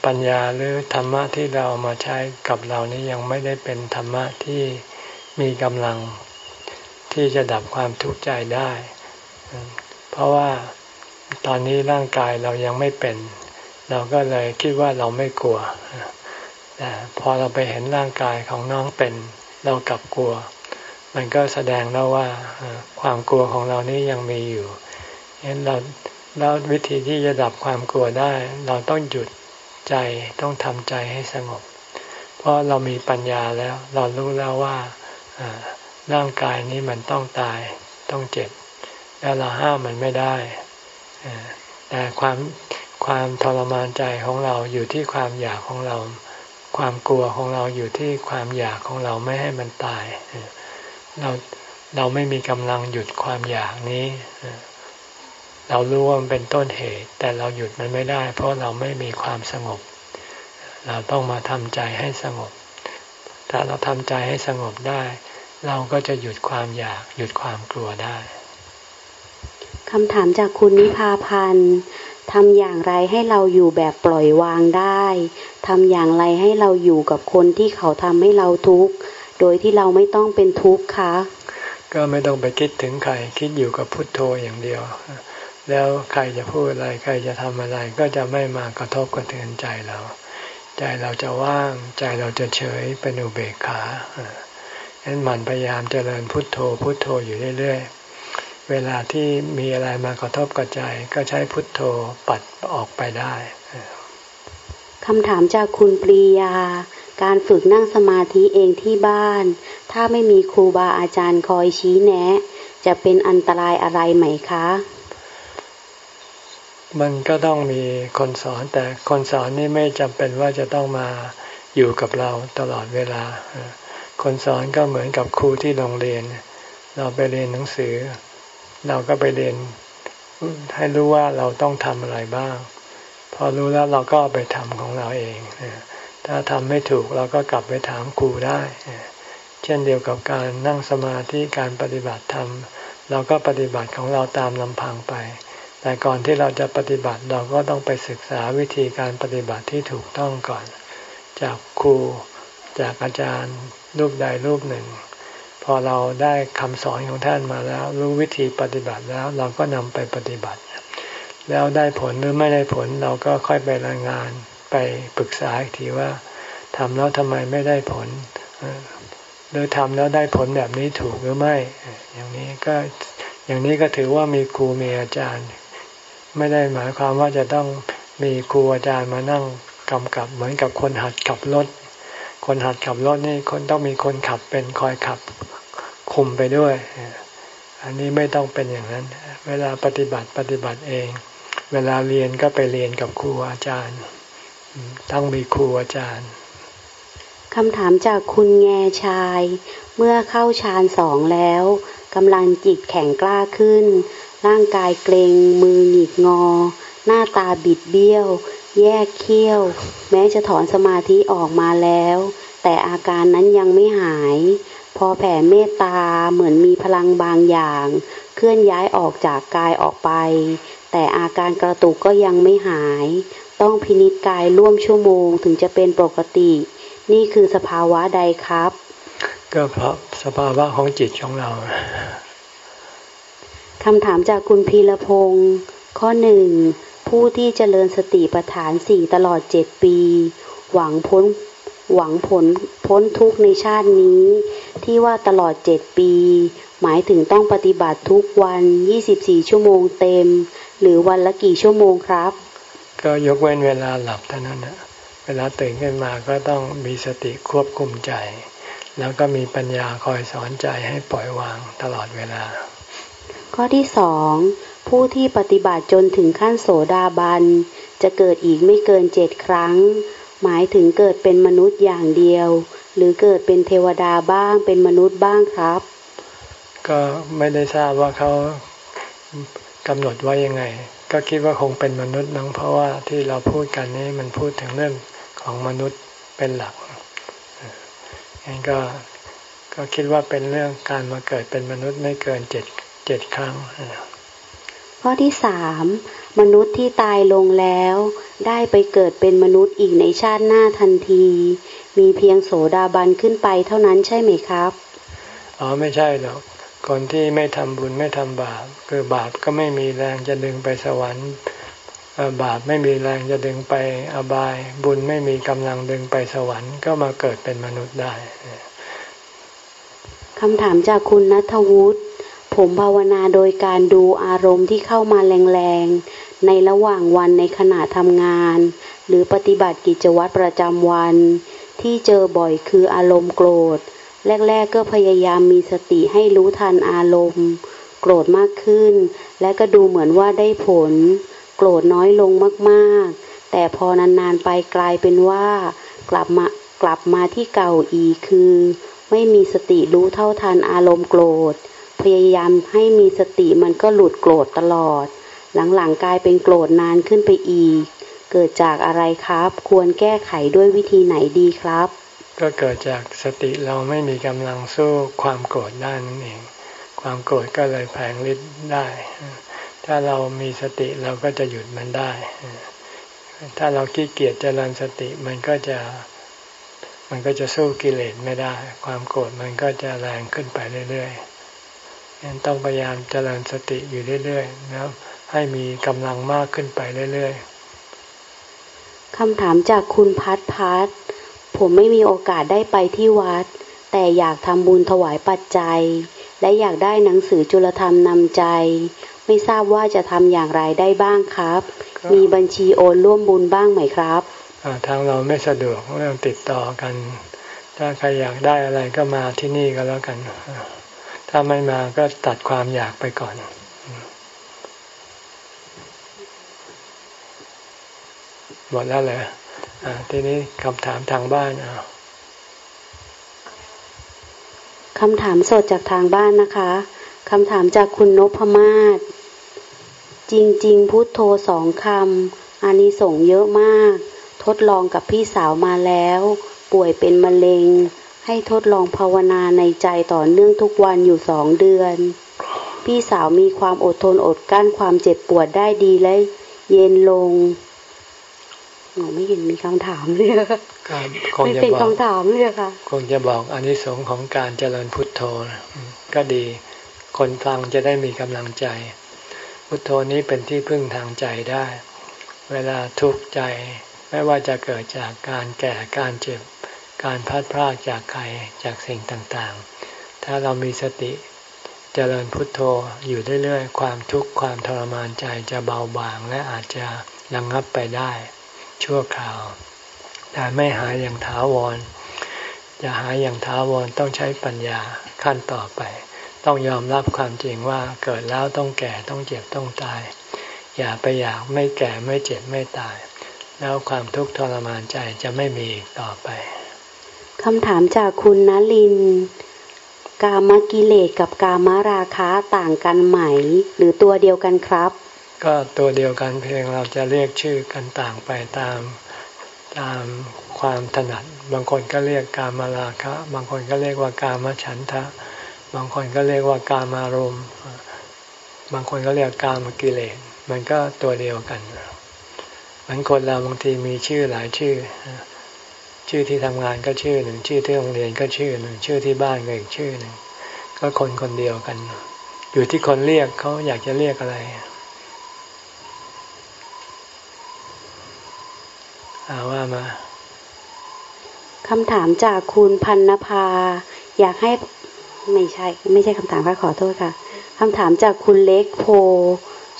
ปัญญาหรือธรรมะที่เรามาใช้กับเรานี้ยังไม่ได้เป็นธรรมะที่มีกำลังที่จะดับความทุกข์ใจได้ เพราะว่าตอนนี้ร่างกายเรายังไม่เป็น เราก็เลยคิดว่าเราไม่กลัว แต่พอเราไปเห็นร่างกายของน้องเป็นเรากลับกลัว มันก็แสดงแล้วว่าความกลัวของเรานี้ยังมีอยู่เห็นเราแล้ววิธีที่จะดับความกลัวได้ เราต้องหยุดใจต้องทำใจให้สงบ เพราะเรามีปัญญาแล้ว เรารู้แล้วว่าร่างกายนี้มันต้องตายต้องเจ็บ แล้วเราห้ามมันไม่ได้แต่ความความทรมานใจของเราอยู่ที่ความอยากของเรา ความกลัวของเราอยู่ที่ความอยากของเราไม่ให้มันตาย เราเราไม่มีกำลังหยุดความอยากนี้ เรารู้ว่ามันเป็นต้นเหตุ แต่เราหยุดมันไม่ได้ เพราะเราไม่มีความสงบ เราต้องมาทำใจให้สงบ ถ้าเราทำใจให้สงบได้ เราก็จะหยุดความอยาก หยุดความกลัวได้คำถามจากคุณนิพาพันธ์ ทำอย่างไรให้เราอยู่แบบปล่อยวางได้ทำอย่างไรให้เราอยู่กับคนที่เขาทำให้เราทุกข์ โดยที่เราไม่ต้องเป็นทุกข์คะ ก็ไม่ต้องไปคิดถึงใคร คิดอยู่กับพุทโธอย่างเดียว แล้วใครจะพูดอะไร ใครจะทำอะไร ก็จะไม่มากระทบกระเทือนใจเรา ใจเราจะว่าง ใจเราจะเฉยเป็นอุเบกขาฉะนั้นมันพยายามเจริญพุทโธ พุทโธอยู่เรื่อยๆ เวลาที่มีอะไรมากระทบกับใจก็ใช้พุทโธปัดออกไปได้คำถามจากคุณปรียา การฝึกนั่งสมาธิเองที่บ้าน ถ้าไม่มีครูบาอาจารย์คอยชี้แนะ จะเป็นอันตรายอะไรไหมคะ มันก็ต้องมีคนสอนแต่คนสอนนี่ไม่จำเป็นว่าจะต้องมาอยู่กับเราตลอดเวลา คนสอนก็เหมือนกับครูที่โรงเรียน เราไปเรียนหนังสือ เราก็ไปเรียนให้รู้ว่าเราต้องทำอะไรบ้าง พอรู้แล้วเราก็ไปทำของเราเอง ถ้าทำไม่ถูกเราก็กลับไปถามครูได้ เช่นเดียวกับการนั่งสมาธิการปฏิบัติธรรมเราก็ปฏิบัติของเราตามลำพังไป แต่ก่อนที่เราจะปฏิบัติเราก็ต้องไปศึกษาวิธีการปฏิบัติที่ถูกต้องก่อน จากครูจากอาจารย์รูปใดรูปหนึ่ง พอเราได้คำสอนของท่านมาแล้ว รู้วิธีปฏิบัติแล้วเราก็นำไปปฏิบัติ แล้วได้ผลหรือไม่ได้ผลเราก็ค่อยไปรายงานไปปรึกษาอีกทีว่าทำแล้วทำไมไม่ได้ผลหรือทำแล้วได้ผลแบบนี้ถูกหรือไม่ อย่างนี้ก็อย่างนี้ก็ถือว่ามีครูมีอาจารย์ ไม่ได้หมายความว่าจะต้องมีครูอาจารย์มานั่งกำกับเหมือนกับคนหัดขับรถคนหัดขับรถนี่คนต้องมีคนขับเป็นคอยขับ คุมไปด้วย อันนี้ไม่ต้องเป็นอย่างนั้น เวลาปฏิบัติปฏิบัติเอง เวลาเรียนก็ไปเรียนกับครูอาจารย์ ต้องมีครูอาจารย์คำถามจากคุณแงชาย เมื่อเข้าฌานสองแล้วกำลังจิตแข็งกล้าขึ้น ร่างกายเกรงมือหงิกงอ หน้าตาบิดเบี้ยว แยกเขี้ยว แม้จะถอนสมาธิออกมาแล้ว แต่อาการนั้นยังไม่หาย พอแผ่เมตตาเหมือนมีพลังบางอย่าง เคลื่อนย้ายออกจากกายออกไป แต่อาการกระตุกก็ยังไม่หาย ต้องพินิจกายร่วมชั่วโมงถึงจะเป็นปกติ นี่คือสภาวะใดครับ ก็เพราะสภาวะของจิตของเราคำถามจากคุณพีรพงศ์ข้อหนึ่งผู้ที่เจริญสติปัฏฐานสี่ตลอดเจ็ดปี หวังพ้น หวังผลพ้นทุกในชาตินี้ ที่ว่าตลอดเจ็ดปี หมายถึงต้องปฏิบัติทุกวัน 24 ชั่วโมงเต็ม หรือวันละกี่ชั่วโมงครับ ก็ยกเว้นเวลาหลับเท่านั้นนะเวลาตื่นขึ้นมาก็ต้องมีสติควบคุมใจ แล้วก็มีปัญญาคอยสอนใจให้ปล่อยวางตลอดเวลา ข้อที่สองผู้ที่ปฏิบัติจนถึงขั้นโสดาบัน จะเกิดอีกไม่เกินเจ็ดครั้ง หมายถึงเกิดเป็นมนุษย์อย่างเดียว หรือเกิดเป็นเทวดาบ้างเป็นมนุษย์บ้างครับ ก็ไม่ได้ทราบว่าเขากำหนดว่ายังไง ก็คิดว่าคงเป็นมนุษย์นั้งเพราะว่าที่เราพูดกันนี้มันพูดถึงเรื่องของมนุษย์เป็นหลักงั้นก็ก็คิดว่าเป็นเรื่องการมาเกิดเป็นมนุษย์ไม่เกินเจ็ดเจ็ดครั้งข้อที่สาม มนุษย์ที่ตายลงแล้ว ได้ไปเกิดเป็นมนุษย์อีกในชาติหน้าทันที มีเพียงโสดาบันขึ้นไปเท่านั้นใช่ไหมครับอ๋อไม่ใช่หรอกคนที่ไม่ทำบุญไม่ทำบาปคือบาปก็ไม่มีแรงจะดึงไปสวรรค์บาปไม่มีแรงจะดึงไปอบาย บุญไม่มีกำลังดึงไปสวรรค์ ก็มาเกิดเป็นมนุษย์ได้คำถามจากคุณนัทวุฒิผมภาวนาโดยการดูอารมณ์ที่เข้ามาแรงๆ ในระหว่างวันในขณะทำงาน หรือปฏิบัติกิจวัตรประจำวัน ที่เจอบ่อยคืออารมณ์โกรธ แรก ๆ ก็พยายามมีสติให้รู้ทันอารมณ์ โกรธมากขึ้น และก็ดูเหมือนว่าได้ผล โกรธน้อยลงมากๆ แต่พอนานๆไปกลายเป็นว่า กลับมากลับมาที่เก่าอีกคือ ไม่มีสติรู้เท่าทันอารมณ์โกรธ พยายามให้มีสติมันก็หลุดโกรธตลอด หลังๆกลายเป็นโกรธนานขึ้นไปอีก เกิดจากอะไรครับ ควรแก้ไขด้วยวิธีไหนดีครับ ก็เกิดจากสติเราไม่มีกำลังสู้ความโกรธได้นั่นเอง ความโกรธก็เลยแผงฤทธิ์ได้ ถ้าเรามีสติเราก็จะหยุดมันได้ ถ้าเราขี้เกียจเจริญสติมันก็จะมันก็จะสู้กิเลสไม่ได้ ความโกรธมันก็จะแรงขึ้นไปเรื่อยๆยังต้องพยายามเจริญสติอยู่เรื่อยๆนะครับ ให้มีกำลังมากขึ้นไปเรื่อยๆคำถามจากคุณพัดพัดผมไม่มีโอกาสได้ไปที่วัด แต่อยากทำบุญถวายปัจจัย และอยากได้หนังสือจุลธรรมนำใจ ไม่ทราบว่าจะทำอย่างไรได้บ้างครับ มีบัญชีโอนร่วมบุญบ้างไหมครับทางเราไม่สะดวกเรื่องติดต่อกัน ถ้าใครอยากได้อะไรก็มาที่นี่ก็แล้วกัน ถ้าไม่มาก็ตัดความอยากไปก่อน หมดแล้วเลยทีนี้คำถามทางบ้านเอาคำถามสดจากทางบ้านนะคะคำถามจากคุณนพมาศจริง ๆ พุทโธสองคำอานิสงส์เยอะมากททดลองกับพี่สาวมาแล้ว ป่วยเป็นมะเร็ง ให้ทดลองภาวนาในใจต่อเนื่องทุกวันอยู่สองเดือน พี่สาวมีความอดทนอดกั้นความเจ็บปวดได้ดีและเย็นลง หนูไม่เห็นมีคำถามเลยค่ะก็คงไม่จะเป็นบอกคำถามเลยค่ะ คงจะบอกอานิสงส์ของการเจริญพุทโธนะอืมก็ดี คนฟังจะได้มีกำลังใจ พุทโธนี้เป็นที่พึ่งทางใจได้ เวลาทุกข์ใจ ไม่ว่าจะเกิดจากการแก่การเจ็บ การพัดพรากจากใครจากสิ่งต่างๆ ถ้าเรามีสติเจริญพุทโธอยู่เรื่อยๆ ความทุกข์ความทรมานใจจะเบาบางและอาจจะระงงับไปได้ ชั่วคราว แต่ไม่หายอย่างถาวร จะหายอย่างท้าวรต้องใช้ปัญญาขั้นต่อไป ต้องยอมรับความจริงว่าเกิดแล้วต้องแก่ต้องเจ็บต้องตาย อย่าไปอยากไม่แก่ไม่เจ็บไม่ตาย แล้วความทุกข์ทรมานใจจะไม่มีอีกต่อไปคำถามจากคุณนลิน กามกิเลสกับกามราคะต่างกันไหม หรือตัวเดียวกันครับ ก็ตัวเดียวกันเพียงเราจะเรียกชื่อกันต่างไปตามตามความถนัด บางคนก็เรียกกามราคะ บางคนก็เรียกว่ากามฉันทะ บางคนก็เรียกว่ากามารมณ์บางคนก็เรียกกามกิเลส มันก็ตัวเดียวกันเหมือนคนเราบางทีมีชื่อหลายชื่อ ชื่อที่ทำงานก็ชื่อหนึ่ง ชื่อที่โรงเรียนก็ชื่อหนึ่ง ชื่อที่บ้านก็อีกชื่อหนึ่ง ก็คนคนเดียวกัน อยู่ที่คนเรียกเขาอยากจะเรียกอะไร อาว่ามาคำถามจากคุณพันนภา อยากให้ไม่ใช่ ไม่ใช่คำถามค่ะขอโทษค่ะคำถามจากคุณเล็กโพ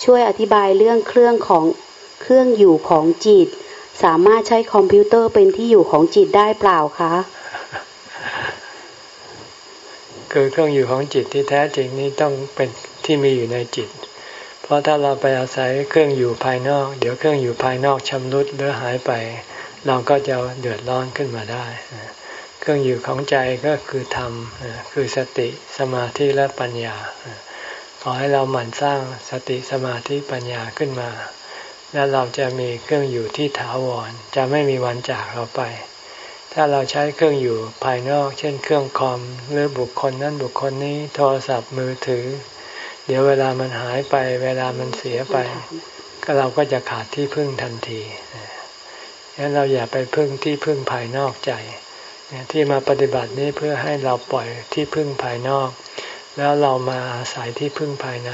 ช่วยอธิบายเรื่องเครื่องของเครื่องอยู่ของจิต สามารถใช้คอมพิวเตอร์เป็นที่อยู่ของจิตได้เปล่าคะคือเครื่องอยู่ของจิตที่แท้จริงนี้ต้องเป็นที่มีอยู่ในจิต เพราะถ้าเราไปอาศัยเครื่องอยู่ภายนอก เดี๋ยวเครื่องอยู่ภายนอกชำรุดหรือหายไป เราก็จะเดือดร้อนขึ้นมาได้ เครื่องอยู่ของใจก็คือธรรมคือสติสมาธิและปัญญา ขอให้เราหมั่นสร้างสติสมาธิปัญญาขึ้นมา แล้วเราจะมีเครื่องอยู่ที่ถาวร จะไม่มีวันจากเราไป ถ้าเราใช้เครื่องอยู่ภายนอก เช่น เครื่องคอมหรือบุคคลนั้นบุคคลนี้โทรศัพท์มือถือ เดี๋ยวเวลามันหายไป เวลามันเสียไป ก็เราก็จะขาดที่พึ่งทันทีงั้นเราอย่าไปพึ่งที่พึ่งภายนอกใจที่มาปฏิบัตินี้เพื่อให้เราปล่อยที่พึ่งภายนอก แล้วเรามาอาศัยที่พึ่งภายใน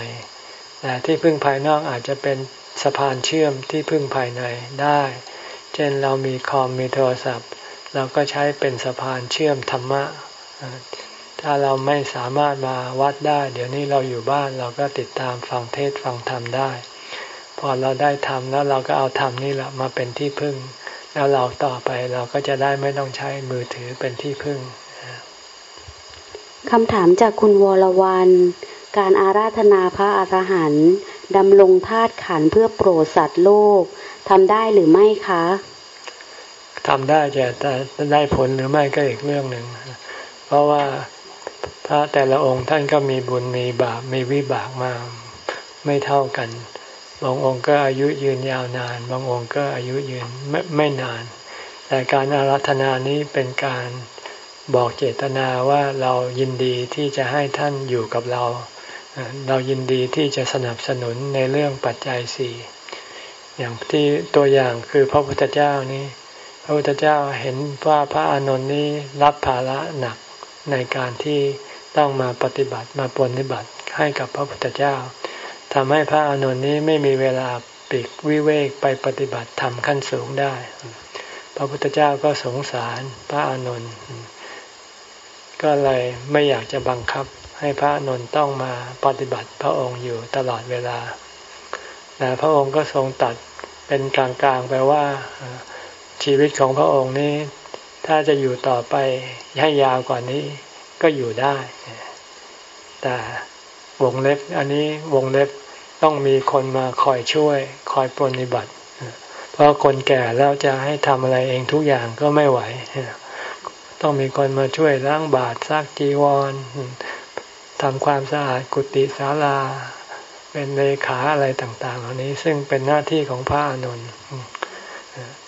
แต่ที่พึ่งภายนอกอาจจะเป็นสะพานเชื่อมที่พึ่งภายในได้ เช่นเรามีคอมมีโทรศัพท์ เราก็ใช้เป็นสะพานเชื่อมธรรมะ ถ้าเราไม่สามารถมาวัดได้ เดี๋ยวนี้เราอยู่บ้านเราก็ติดตามฟังเทศฟังธรรมได้ พอเราได้ทำแล้วเราก็เอาธรรมนี่แหละมาเป็นที่พึ่ง แล้วเราต่อไปเราก็จะได้ไม่ต้องใช้มือถือเป็นที่พึ่งคำถามจากคุณวรวันการอาราธนาพระอรหันต์ดำรงธาตุขันธ์เพื่อโปรดสัตว์โลกทำได้หรือไม่คะทำได้จะแต่ได้ผลหรือไม่ก็อีกเรื่องหนึ่งเพราะว่าพ ระแต่ละองค์ท่านก็มีบุญมีบาปมีวิบากมาไม่เท่ากัน บางองค์ก็อายุยืนยาวนาน บางองค์ก็อายุยืนไม่ไม่นาน แต่การอารัธนานี้เป็นการบอกเจตนาว่าเรายินดีที่จะให้ท่านอยู่กับเรา เรายินดีที่จะสนับสนุนในเรื่องปัจจัยสี่อย่างที่ตัวอย่างคือพระพุทธเจ้านี้ พระพุทธเจ้าเห็นว่าพระอานนท์นี้รับภาระหนักในการที่ ต้องมาปฏิบัติมาปฏิบัติให้กับพระพุทธเจ้าทำให้พระอานนท์นี้ไม่มีเวลาปีกวิเวกไปปฏิบัติธรรมขั้นสูงได้ พระพุทธเจ้าก็สงสารพระอานนท์ก็เลยไม่อยากจะบังคับให้พระอนนท์ต้องมาปฏิบัติพระองค์อยู่ตลอดเวลา แต่พระองค์ก็ทรงตัดเป็นกลางๆไปว่าชีวิตของพระองค์นี้ ถ้าจะอยู่ต่อไปให้ยาวกว่านี้ ก็อยู่ได้ แต่วงเล็บอันนี้วงเล็บต้องมีคนมาคอยช่วย คอยปฏิบัติ เพราะคนแก่แล้วจะให้ทำอะไรเองทุกอย่างก็ไม่ไหว ต้องมีคนมาช่วยล้างบาตรซักจีวรทำความสะอาดกุฏิศาลา เป็นเลขาอะไรต่าง ๆ เหล่านี้ซึ่งเป็นหน้าที่ของพระอานนท์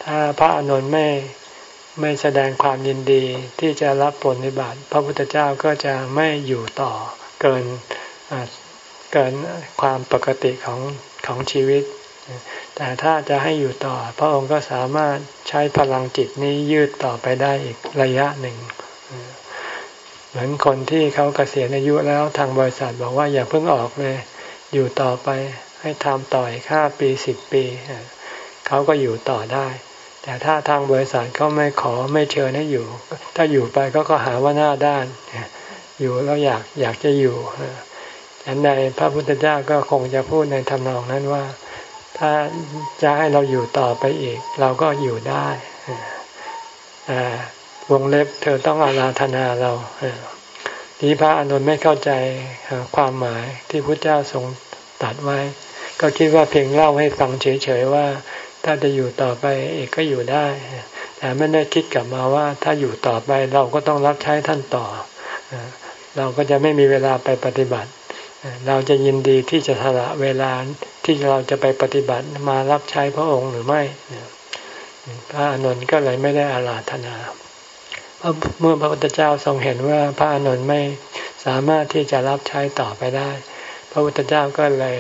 ถ้าพระอานนท์ไม่ ไม่แสดงความยินดีที่จะรับผลนิบัติพระพุทธเจ้าก็จะไม่อยู่ต่อเกินเกินความปกติของของชีวิต แต่ถ้าจะให้อยู่ต่อ พระองค์ก็สามารถใช้พลังจิตนี้ยืดต่อไปได้อีกระยะหนึ่ง เหมือนคนที่เขาเกษียณอายุแล้วทางบริษัทบอกว่าอย่าเพิ่งออกเลย อยู่ต่อไปให้ทำต่ออีกห้าปีสิบปี เขาก็อยู่ต่อได้ แต่ถ้าทางบริษัทเขาไม่ขอไม่เชิญให้อยู่ ถ้าอยู่ไปก็ก็หาว่าหน้าด้าน อยู่แล้วอยากอยากจะอยู่ฉันใดพระพุทธเจ้าก็คงจะพูดในทำนองนั้นว่า ถ้าจะให้เราอยู่ต่อไปอีก เราก็อยู่ได้วงเล็บเธอต้องอาราธนาเรานี้พระอนุนไม่เข้าใจความหมายที่พระเจ้าทรงตัดไว้ ก็คิดว่าเพียงเล่าให้ฟังเฉยๆว่า ถ้าจะอยู่ต่อไปเอกก็อยู่ได้ แต่ไม่ได้คิดกลับมาว่า ถ้าอยู่ต่อไปเราก็ต้องรับใช้ท่านต่อ เราก็จะไม่มีเวลาไปปฏิบัติ เราจะยินดีที่จะสละเวลาที่เราจะไปปฏิบัติมารับใช้พระองค์หรือไม่ พระอานนท์ก็เลยไม่ได้อาราธนาเพราะเมื่อพระพุทธเจ้าทรงเห็นว่าพระอานนท์ไม่สามารถที่จะรับใช้ต่อไปได้ พระพุทธเจ้าก็เลย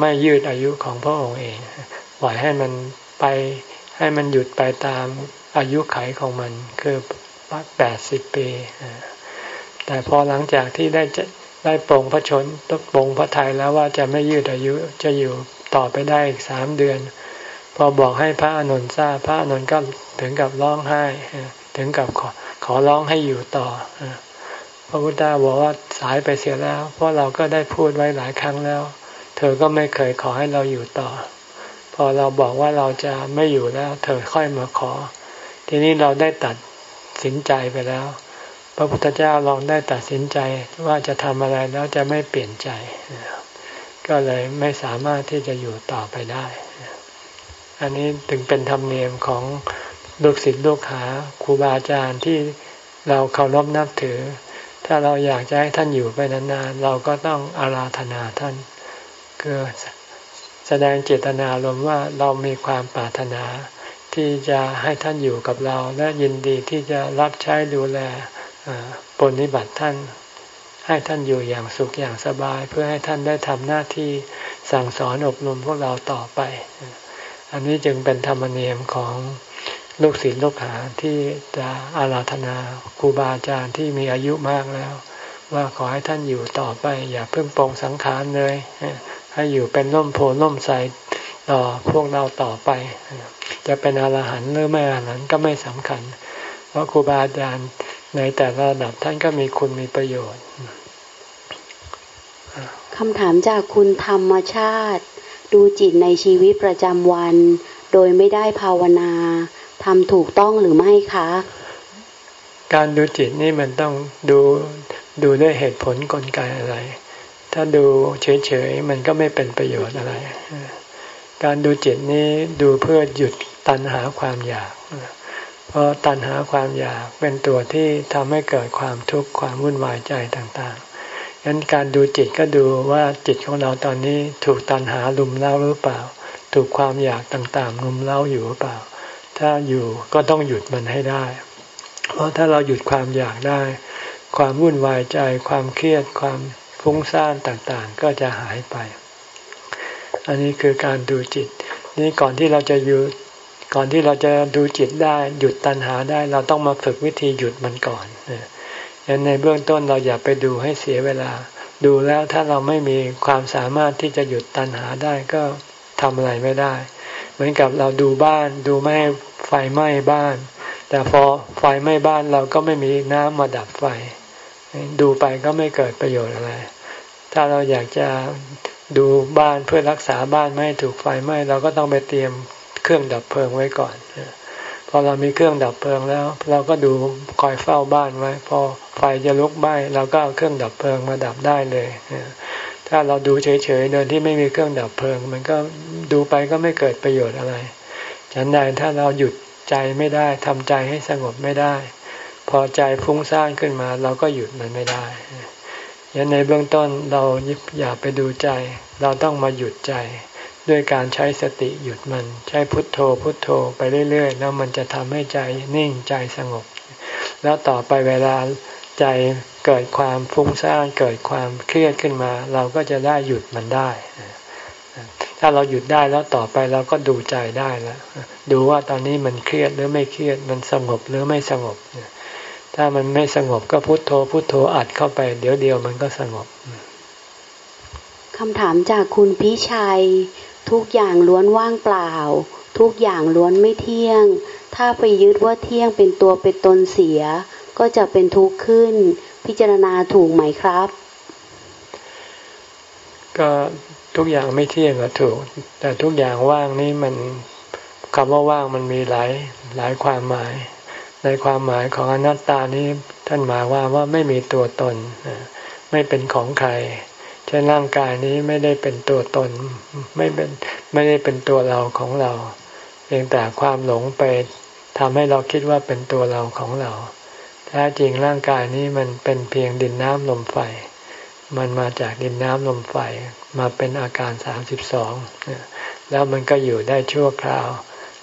ไม่ยืดอายุของพระองค์เอง ล่อยให้มันไปให้มันหยุดไปตามอายุไขของมันคือแปดสิบปี แต่พอหลังจากที่ได้ได้ปรงพระชนตปรงพระไทยแล้วว่าจะไม่ยืดอายุจะอยู่ต่อไปได้อีกสามเดือน พอบอกให้พระอนุนทราบพระอนุนก็ถึงกับร้องไห้ ถึงกับขอขอร้องให้อยู่ต่อพระพุทธเจ้าบอกว่าสายไปเสียแล้ว เพราะเราก็ได้พูดไว้หลายครั้งแล้ว เธอก็ไม่เคยขอให้เราอยู่ต่อ พอเราบอกว่าเราจะไม่อยู่แล้ว เธอค่อยมาขอ ทีนี้เราได้ตัดสินใจไปแล้ว พระพุทธเจ้าลองได้ตัดสินใจว่าจะทำอะไรแล้วจะไม่เปลี่ยนใจ ก็เลยไม่สามารถที่จะอยู่ต่อไปได้ อันนี้ถึงเป็นธรรมเนียมของลูกศิษย์ลูกหาครูบาอาจารย์ที่เราเคารพนับถือ ถ้าเราอยากจะให้ท่านอยู่ไปนานๆเราก็ต้องอาราธนาท่าน คือ แสดงเจตนาลมว่าเรามีความปรารถนา ที่จะให้ท่านอยู่กับเราและยินดีที่จะรับใช้ดูแลปฏิบัติท่าน ให้ท่านอยู่อย่างสุขอย่างสบาย เพื่อให้ท่านได้ทำหน้าที่สั่งสอนอบรมพวกเราต่อไป อันนี้จึงเป็นธรรมเนียมของลูกศิษย์ลูกหาที่จะอาราธนาครูบาอาจารย์ที่มีอายุมากแล้ว ว่าขอให้ท่านอยู่ต่อไป อย่าเพิ่งปรงสังขารเลย ให้อยู่เป็นร่มโพล่มใสต่อพวกเราต่อไป จะเป็นอรหันต์หรือไม่อรหันต์ก็ไม่สำคัญ เพราะครูบาอาจารย์ในแต่ละระดับท่านก็มีคุณมีประโยชน์คำถามจากคุณธรรมชาติ ดูจิตในชีวิตประจำวัน โดยไม่ได้ภาวนาทำถูกต้องหรือไม่คะ การดูจิตนี่มันต้องดูดูด้วยเหตุผลกลไกอะไร ถ้าดูเฉยๆมันก็ไม่เป็นประโยชน์อะไร การดูจิตนี้ดูเพื่อหยุดตันหาความอยาก เพราะตัณหาความอยากเป็นตัวที่ทำให้เกิดความทุกข์ความวุ่นวายใจต่างๆงั้นการดูจิตก็ดูว่าจิตของเราตอนนี้ถูกตัณหาลุมเล้าหรือเปล่า ถูกความอยากต่างๆลุมเล้าอยู่หรือเปล่า ถ้าอยู่ก็ต้องหยุดมันให้ได้ เพราะถ้าเราหยุดความอยากได้ ความวุ่นวายใจ ความเครียดความ ฟุ้งซ่านต่างๆ ก็จะหายไป อันนี้คือการดูจิต นี่ก่อนที่เราจะหยุดก่อนที่เราจะดูจิตได้หยุดตัณหาได้ เราต้องมาฝึกวิธีหยุดมันก่อนยันในเบื้องต้นเราอย่าไปดูให้เสียเวลา ดูแล้วถ้าเราไม่มีความสามารถที่จะหยุดตัณหาได้ก็ทำอะไรไม่ได้ เหมือนกับเราดูบ้านดูไม้ไฟไหม้บ้าน แต่พอไฟไหม้บ้านเราก็ไม่มีน้ำมาดับไฟ ดูไปก็ไม่เกิดประโยชน์อะไร ถ้าเราอยากจะดูบ้านเพื่อรักษาบ้านไม่ให้ถูกไฟไหม้เราก็ต้องไปเตรียมเครื่องดับเพลิงไว้ก่อนพอเรามีเครื่องดับเพลิงแล้ว เราก็ดูคอยเฝ้าบ้านไว้ พอไฟจะลุกไหม้เราก็เอาเครื่องดับเพลิงมาดับได้เลยถ้าเราดูเฉยๆโดยที่ไม่มีเครื่องดับเพลิง มันก็ดูไปก็ไม่เกิดประโยชน์อะไรฉันใดถ้าเราหยุดใจไม่ได้ทำใจให้สงบไม่ได้ พอใจฟุ้งซ่านขึ้นมา เราก็หยุดมันไม่ได้ ยันในเบื้องต้นเราอย่าไปดูใจ เราต้องมาหยุดใจ ด้วยการใช้สติหยุดมัน ใช้พุทโธพุทโธไปเรื่อยๆ แล้วมันจะทำให้ใจนิ่งใจสงบ แล้วต่อไปเวลาใจเกิดความฟุ้งซ่านเกิดความเครียดขึ้นมา เราก็จะได้หยุดมันได้ ถ้าเราหยุดได้แล้วต่อไปเราก็ดูใจได้แล้วดูว่าตอนนี้มันเครียดหรือไม่เครียดมันสงบหรือไม่สงบ ถ้ามันไม่สงบก็พุโทโธพุโทโธอัดเข้าไป เดี๋ยวเดียวมันก็สงบคำถามจากคุณพิชัย ทุกอย่างล้วนว่างเปล่า ทุกอย่างล้วนไม่เที่ยง ถ้าไปยึดว่าเที่ยงเป็นตัวเป็นตนเสีย ก็จะเป็นทุกข์ขึ้น พิจารณาถูกไหมครับ ก็ทุกอย่างไม่เที่ยงก็ถูก แต่ทุกอย่างว่างนี่มันคำว่าว่างมันมีหลายหลายความหมาย ในความหมายของอนัตตานี้ท่านหมายว่าว่าไม่มีตัวตน ไม่เป็นของใคร เช่นร่างกายนี้ไม่ได้เป็นตัวตน ไม่เป็นไม่ได้เป็นตัวเราของเราเพียงแต่ความหลงไปทำให้เราคิดว่าเป็นตัวเราของเราแท้จริงร่างกายนี้มันเป็นเพียงดินน้ำลมไฟ มันมาจากดินน้ำลมไฟมาเป็นอาการสามสิบสองแล้วมันก็อยู่ได้ชั่วคราว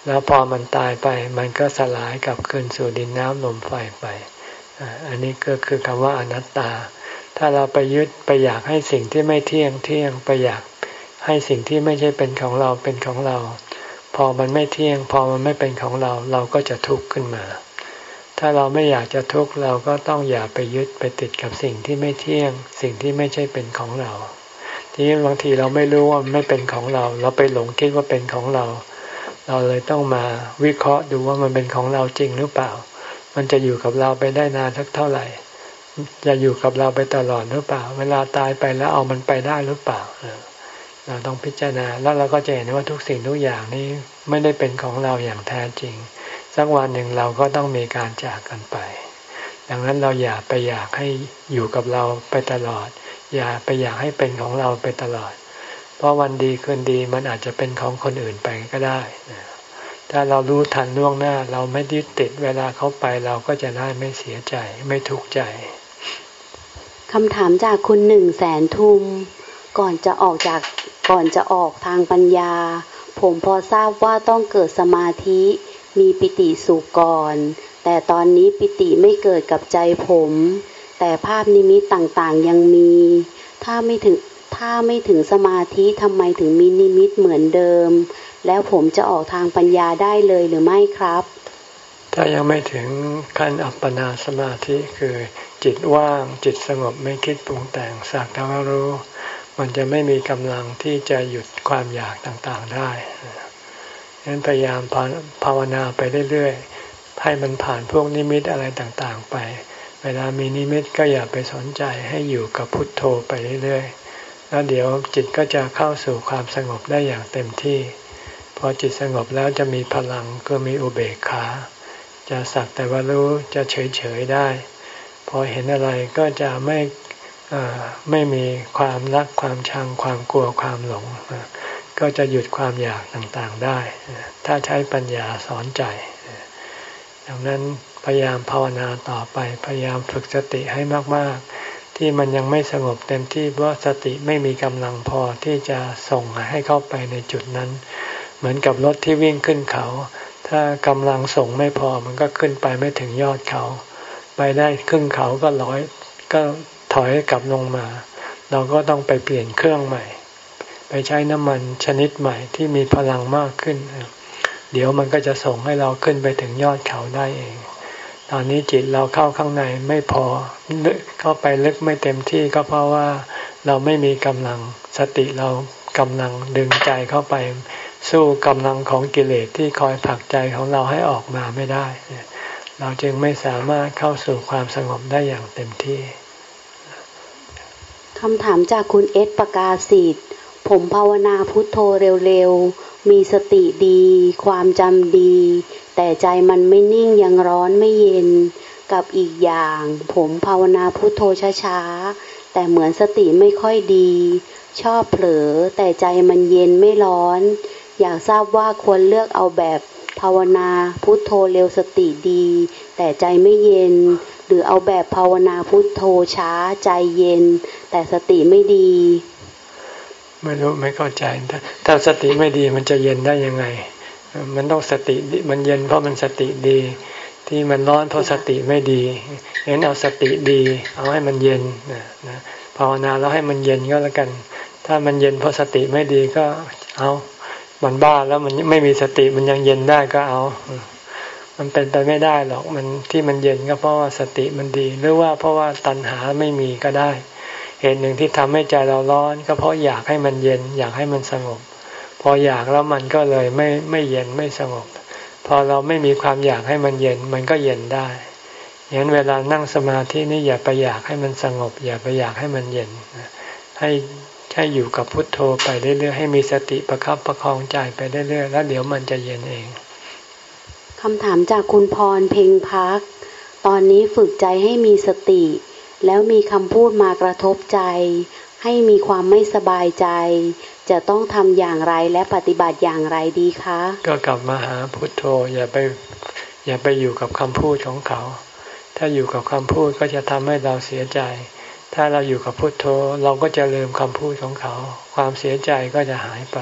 แล้วพอมันตายไปมันก็สลายกลับคืนสู่ดินน้ำลมไฟไป อันนี้ก็คือคำว่าอนัตตา ถ้าเราไปยึดไปอยากให้สิ่งที่ไม่เที่ยงเที่ยงไปอยากให้สิ่งที่ไม่ใช่เป็นของเราเป็นของเรา พอมันไม่เที่ยง พอมันไม่เป็นของเราเราก็จะทุกข์ขึ้นมา ถ้าเราไม่อยากจะทุกข์เราก็ต้องอย่าไปยึดไปติดกับสิ่งที่ไม่เที่ยง สิ่งที่ไม่ใช่เป็นของเรา ทีนี้บางทีเราไม่รู้ว่ามันไม่เป็นของเรา เราไปหลงคิดว่าเป็นของเรา เราเลยต้องมาวิเคราะห์ดูว่ามันเป็นของเราจริงหรือเปล่า มันจะอยู่กับเราไปได้นานสักเท่าไหร่ จะอยู่กับเราไปตลอดหรือเปล่า เวลาตายไปแล้วเอามันไปได้หรือเปล่า เราต้องพิจารณาแล้วเราก็จะเห็นว่าทุกสิ่งทุกอย่างนี้ไม่ได้เป็นของเราอย่างแท้จริง สักวันหนึ่งเราก็ต้องมีการจากกันไป ดังนั้นเราอย่าไปอยากให้อยู่กับเราไปตลอด อย่าไปอยากให้เป็นของเราไปตลอด เพราะวันดีคืนดีมันอาจจะเป็นของคนอื่นไปก็ได้ ถ้าเรารู้ทันล่วงหน้า เราไม่ยึดติดเวลาเขาไปเราก็จะได้ไม่เสียใจไม่ทุกข์ใจคำถามจากคุณหนึ่งแสนทุม ก่อนจะออกจากก่อนจะออกทางปัญญา ผมพอทราบว่าต้องเกิดสมาธิมีปิติสุก่อน แต่ตอนนี้ปิติไม่เกิดกับใจผม แต่ภาพนิมิตต่างๆยังมี ถ้าไม่ถึง ถ้าไม่ถึงสมาธิทำไมถึงมีนิมิตเหมือนเดิม แล้วผมจะออกทางปัญญาได้เลยหรือไม่ครับ ถ้ายังไม่ถึงขั้นอัปปนาสมาธิคือจิตว่างจิตสงบไม่คิดปรุงแต่งสักแต่ว่ารู้ มันจะไม่มีกำลังที่จะหยุดความอยากต่างๆได้ฉะนั้นพยายามภาวนาไปเรื่อยๆ ให้มันผ่านพวกนิมิตอะไรต่างๆไป เวลามีนิมิตก็อย่าไปสนใจให้อยู่กับพุทโธไปเรื่อยๆ แล้วเดี๋ยวจิตก็จะเข้าสู่ความสงบได้อย่างเต็มที่ พอจิตสงบแล้วจะมีพลังก็มีอุเบกขา จะสักแต่ว่ารู้จะเฉยเฉยได้ พอเห็นอะไรก็จะไม่ไม่มีความรักความชังความกลัวความหลง ก็จะหยุดความอยากต่างๆได้ ถ้าใช้ปัญญาสอนใจดังนั้นพยายามภาวนาต่อไป พยายามฝึกสติให้มากๆ ที่มันยังไม่สงบเต็มที่เพราะสติไม่มีกำลังพอที่จะส่งให้เข้าไปในจุดนั้น เหมือนกับรถที่วิ่งขึ้นเขา ถ้ากำลังส่งไม่พอมันก็ขึ้นไปไม่ถึงยอดเขา ไปได้ครึ่งเขาก็ร้อยก็ถอยกลับลงมา เราก็ต้องไปเปลี่ยนเครื่องใหม่ ไปใช้น้ำมันชนิดใหม่ที่มีพลังมากขึ้น เดี๋ยวมันก็จะส่งให้เราขึ้นไปถึงยอดเขาได้เอง ตอนนี้จิตเราเข้าข้างในไม่พอเข้าไปลึกไม่เต็มที่ก็เพราะว่าเราไม่มีกำลังสติเรากำลังดึงใจเข้าไป สู้กำลังของกิเลสที่คอยผลักใจของเราให้ออกมาไม่ได้ เราจึงไม่สามารถเข้าสู่ความสงบได้อย่างเต็มที่คำถามจากคุณเอสประกาศสิทธิ์ผมภาวนาพุทโธเร็วๆ มีสติดี ความจำดี แต่ใจมันไม่นิ่งยังร้อนไม่เย็นกับอีกอย่าง ผมภาวนาพุทโธช้าๆ แต่เหมือนสติไม่ค่อยดี ชอบเผลอ แต่ใจมันเย็นไม่ร้อน อยากทราบว่าควรเลือกเอาแบบภาวนาพุทโธเร็วสติดี แต่ใจไม่เย็น หรือเอาแบบภาวนาพุทโธช้าใจเย็น แต่สติไม่ดี ไม่รู้ไม่เข้าใจ ถ้าถ้าสติไม่ดีมันจะเย็นได้ยังไง มันต้องสติมันเย็นเพราะมันสติดี ที่มันร้อนเพราะสติไม่ดีเห็นเอาสติดี เอาให้มันเย็นนะภาวนาแล้วให้มันเย็นก็แล้วกัน ถ้ามันเย็นเพราะสติไม่ดีก็เอามันบ้าแล้วมันไม่มีสติมันยังเย็นได้ก็เอา มันเป็นไปไม่ได้หรอกมันที่มันเย็นก็เพราะว่าสติมันดี หรือว่าเพราะว่าตัณหาไม่มีก็ได้ เหตุหนึ่งที่ทำให้ใจเราร้อน ก็เพราะอยากให้มันเย็น อยากให้มันสงบ พออยากแล้วมันก็เลยไม่ไม่เย็นไม่สงบ พอเราไม่มีความอยากให้มันเย็นมันก็เย็นได้อย่างนั้นเวลานั่งสมาธินี่อย่าไปอยากให้มันสงบ อย่าไปอยากให้มันเย็นให้ให้อยู่กับพุทโธไปเรื่อยๆให้มีสติประครับประคองใจไปเรื่อยๆแล้วเดี๋ยวมันจะเย็นเองคำถามจากคุณพรเพ่งพัก ตอนนี้ฝึกใจให้มีสติ แล้วมีคำพูดมากระทบใจ ให้มีความไม่สบายใจ จะต้องทำอย่างไรและปฏิบัติอย่างไรดีคะ ก็กลับมาหาพุทโธอย่าไปอย่าไปอยู่กับคำพูดของเขา ถ้าอยู่กับคำพูดก็จะทำให้เราเสียใจ ถ้าเราอยู่กับพุทโธเราก็จะลืมคำพูดของเขา ความเสียใจก็จะหายไป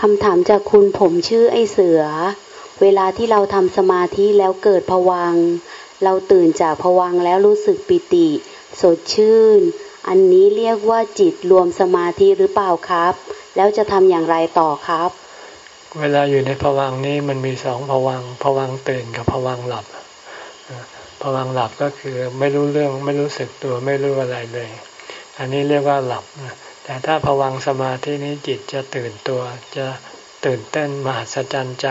คำถามจากคุณผมชื่อไอเสือ เวลาที่เราทำสมาธิแล้วเกิดผวัง เราตื่นจากผวังแล้วรู้สึกปิติ สดชื่น อันนี้เรียกว่าจิตรวมสมาธิหรือเปล่าครับ แล้วจะทำอย่างไรต่อครับ เวลาอยู่ในผวังนี้มันมีสองผวังผวังตื่นกับผวังหลับพวังหลับก็คือไม่รู้เรื่องไม่รู้สึกตัวไม่รู้อะไรเลย อันนี้เรียกว่าหลับแต่ถ้าผวังสมาธินี้จิตจะตื่นตัว จะตื่นเต้นมหัศจรรย์ใจ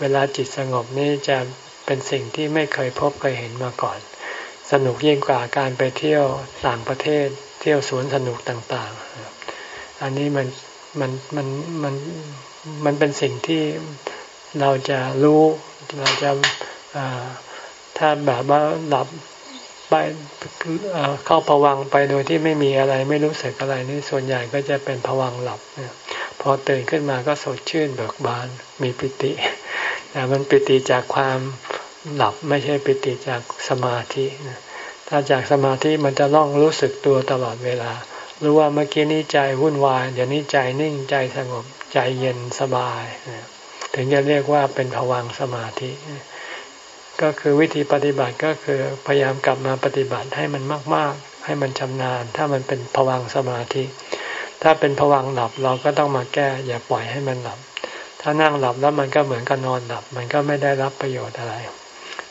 เวลาจิตสงบนี้จะเป็นสิ่งที่ไม่เคยพบเคยเห็นมาก่อน สนุกยิ่งกว่าการไปเที่ยวต่างประเทศ เที่ยวสวนสนุกต่างๆ อันนี้มันมันมันมันมันเป็นสิ่งที่เราจะรู้เราจะถ้าแบบว่าหลับไปเข้าผวังไปโดยที่ไม่มีอะไรไม่รู้สึกอะไรนี่ส่วนใหญ่ก็จะเป็นผวังหลับพอตื่นขึ้นมาก็สดชื่นเบิกบานมีปิติแต่มันปิติจากความ หลับไม่ใช่ปิติจากสมาธิถ้าจากสมาธิมันจะต้องรู้สึกตัวตลอดเวลา รู้ว่าเมื่อกี้นี้ใจวุ่นวายเดี๋ยวนี้ใจนิ่งใจสงบใจเย็นสบาย ถึงจะเรียกว่าเป็นผวังสมาธิ ก็คือวิธีปฏิบัติก็คือพยายามกลับมาปฏิบัติให้มันมาก ๆ ให้มันชำนาญ ถ้ามันเป็นผวังสมาธิ ถ้าเป็นผวังหลับเราก็ต้องมาแก้ อย่าปล่อยให้มันหลับ ถ้านั่งหลับแล้วมันก็เหมือนกับนอนหลับ มันก็ไม่ได้รับประโยชน์อะไร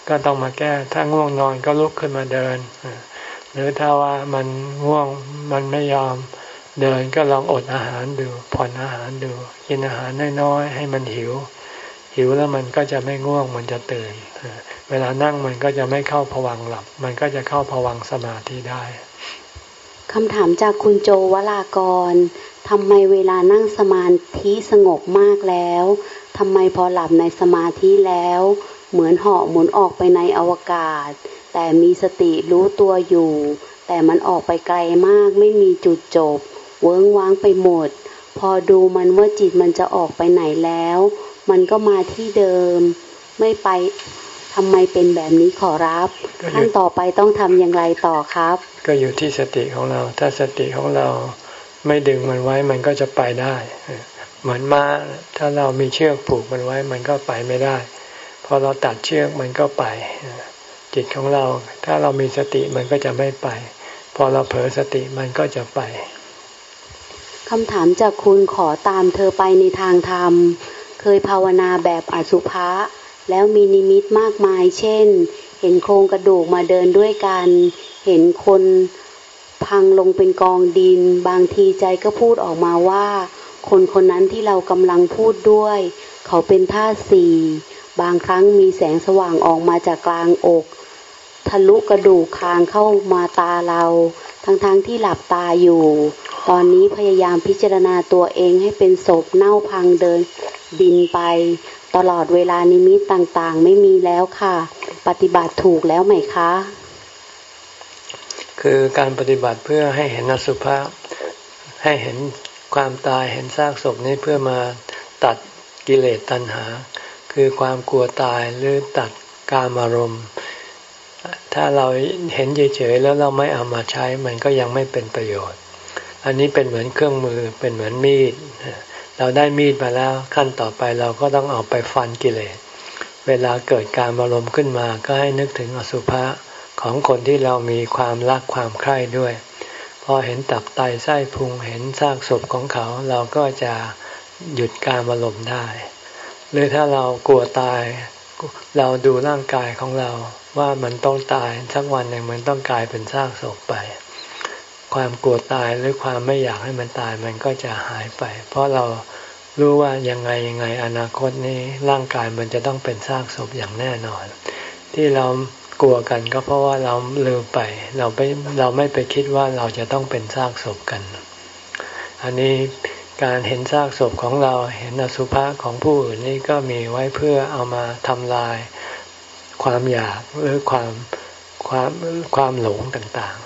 ก็ต้องมาแก้ ถ้าง่วงนอนก็ลุกขึ้นมาเดิน หรือถ้าว่ามันง่วงมันไม่ยอมเดินก็ลองอดอาหารดู ผ่อนอาหารดู กินอาหารน้อยๆให้มันหิว หิวแล้วมันก็จะไม่ง่วงมันจะตื่น เวลานั่งมันก็จะไม่เข้าผวังหลับ มันก็จะเข้าผวังสมาธิได้คำถามจากคุณโจวลากรทำไมเวลานั่งสมาธิสงบมากแล้วทำไมพอหลับในสมาธิแล้ว เหมือนเหาะหมุนออกไปในอวกาศ แต่มีสติรู้ตัวอยู่ แต่มันออกไปไกลมากไม่มีจุดจบ เวิ้งว้างไปหมด พอดูมันว่าจิตมันจะออกไปไหนแล้ว มันก็มาที่เดิม ไม่ไปทำไมเป็นแบบนี้ขอรับขั้นต่อไปต้องทำอย่างไรต่อครับ ก็อยู่ที่สติของเรา ถ้าสติของเราไม่ดึงมันไว้มันก็จะไปได้ เหมือนม้าถ้าเรามีเชือกผูกมันไว้ มันก็ไปไม่ได้ พอเราตัดเชือกมันก็ไป จิตของเรา ถ้าเรามีสติมันก็จะไม่ไป พอเราเผลอสติมันก็จะไปคำถามจากคุณขอตามเธอไปในทางธรรม เคยภาวนาแบบอสุภะแล้วมีนิมิตมากมาย เช่น เห็นโครงกระดูกมาเดินด้วยกัน เห็นคนพังลงเป็นกองดิน บางทีใจก็พูดออกมาว่า คนคนนั้นที่เรากำลังพูดด้วย เขาเป็นท่าสี่ บางครั้งมีแสงสว่างออกมาจากกลางอก ทะลุกระดูกคางเข้ามาตาเรา ทั้งๆทที่หลับตาอยู่ ตอนนี้พยายามพิจารณาตัวเองให้เป็นศพเน่าพังเดิน บินไป ตลอดเวลานิมิตต่างๆ ไม่มีแล้วค่ะ ปฏิบัติถูกแล้วไหมคะ คือการปฏิบัติเพื่อให้เห็นอสุภะให้เห็นความตายเห็นซากศพนี้เพื่อมาตัดกิเลสตัณหา คือความกลัวตายหรือตัดกามารมณ์ ถ้าเราเห็นเฉยๆแล้วเราไม่เอามาใช้มันก็ยังไม่เป็นประโยชน์ อันนี้เป็นเหมือนเครื่องมือเป็นเหมือนมีด เราได้มีดมาแล้วขั้นต่อไปเราก็ต้องเอาไปฟันกิเลส เวลาเกิดการอารมณ์ขึ้นมาก็ให้นึกถึงอสุภะของคนที่เรามีความรักความใคร่ด้วย พอเห็นตับไตไส้พุงเห็นซากศพของเขาเราก็จะหยุดการอารมณ์ได้ หรือถ้าเรากลัวตาย เราดูร่างกายของเราว่ามันต้องตายสักวันหนึ่งมันต้องกลายเป็นซากศพไป ความกลัวตายหรือความไม่อยากให้มันตายมันก็จะหายไป เพราะเรารู้ว่ายังไงยังไงอนาคตนี้ร่างกายมันจะต้องเป็นซากศพอย่างแน่นอน ที่เรากลัวกันก็เพราะว่าเราลืมไป เราไปเราไม่ไปคิดว่าเราจะต้องเป็นซากศพกัน อันนี้ การเห็นซากศพของเราเห็นอสุภะของผู้อื่นนี่ก็มีไว้เพื่อเอามาทำลายความอยากหรือความความความหลงต่าง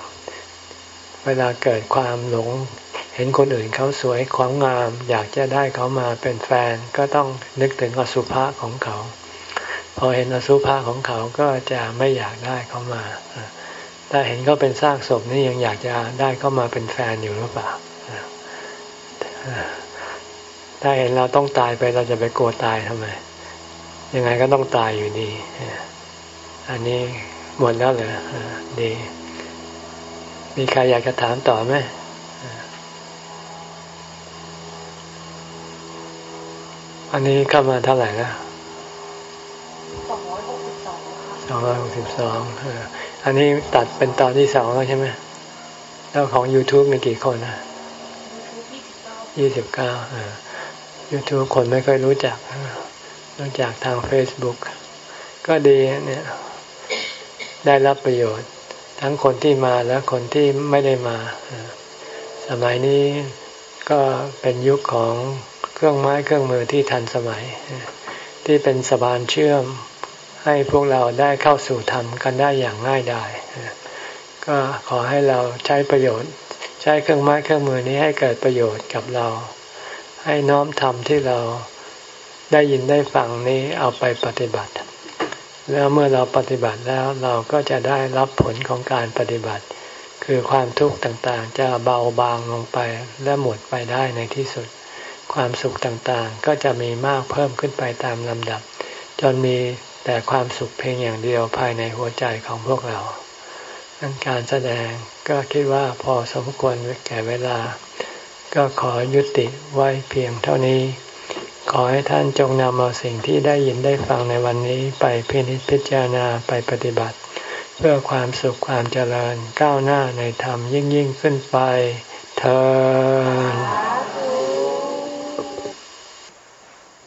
ๆ เวลาเกิดความหลง เห็นคนอื่นเขาสวยความงาม อยากจะได้เขามาเป็นแฟนก็ต้องนึกถึงอสุภะของเขา พอเห็นอสุภะของเขาก็จะไม่อยากได้เขามาถ้าเห็นเขาเป็นซากศพนี่ยังอยากจะได้เขามาเป็นแฟนอยู่หรือเปล่า ถ้าเห็นเราต้องตายไปเราจะไปกลัวตายทำไม ยังไงก็ต้องตายอยู่ดี อันนี้หมดแล้วเหรอดี มีใครอยากจะถามต่อไหมอันนี้เข้ามาเท่าไหร่นะสองร้อยหกสิบสองสองร้อยหกสิบสองอันนี้ตัดเป็นตอนที่สองแล้วใช่ไหมแล้วของ YouTube มีกี่คนนะ ยี่สิบเก้ายูทูบคนไม่ค่อยรู้จักรู้จักทาง Facebook ก็ดีเนี่ยได้รับประโยชน์ ทั้งคนที่มาและคนที่ไม่ได้มา สมัยนี้ก็เป็นยุคของเครื่องไม้เครื่องมือที่ทันสมัย ที่เป็นสะพานเชื่อมให้พวกเราได้เข้าสู่ธรรมกันได้อย่างง่ายดายก็ขอให้เราใช้ประโยชน์ ใช้เครื่องไม้เครื่องมือนี้ให้เกิดประโยชน์กับเรา ให้น้อมทำที่เราได้ยินได้ฟังนี้เอาไปปฏิบัติ แล้วเมื่อเราปฏิบัติแล้วเราก็จะได้รับผลของการปฏิบัติ คือความทุกข์ต่างๆ จะเบาบางลงไปและหมดไปได้ในที่สุด ความสุขต่างๆ ก็จะมีมากเพิ่มขึ้นไปตามลำดับ จนมีแต่ความสุขเพียงอย่างเดียวภายในหัวใจของพวกเราการแสดง ก็คิดว่าพอสมควรแก่เวลา ก็ขอยุติไว้เพียงเท่านี้ ขอให้ท่านจงนำเอาสิ่งที่ได้ยินได้ฟังในวันนี้ไปพินิจพิจารณาไปปฏิบัติ เพื่อความสุขความเจริญก้าวหน้าในธรรมยิ่งยิ่งขึ้นไปเธอ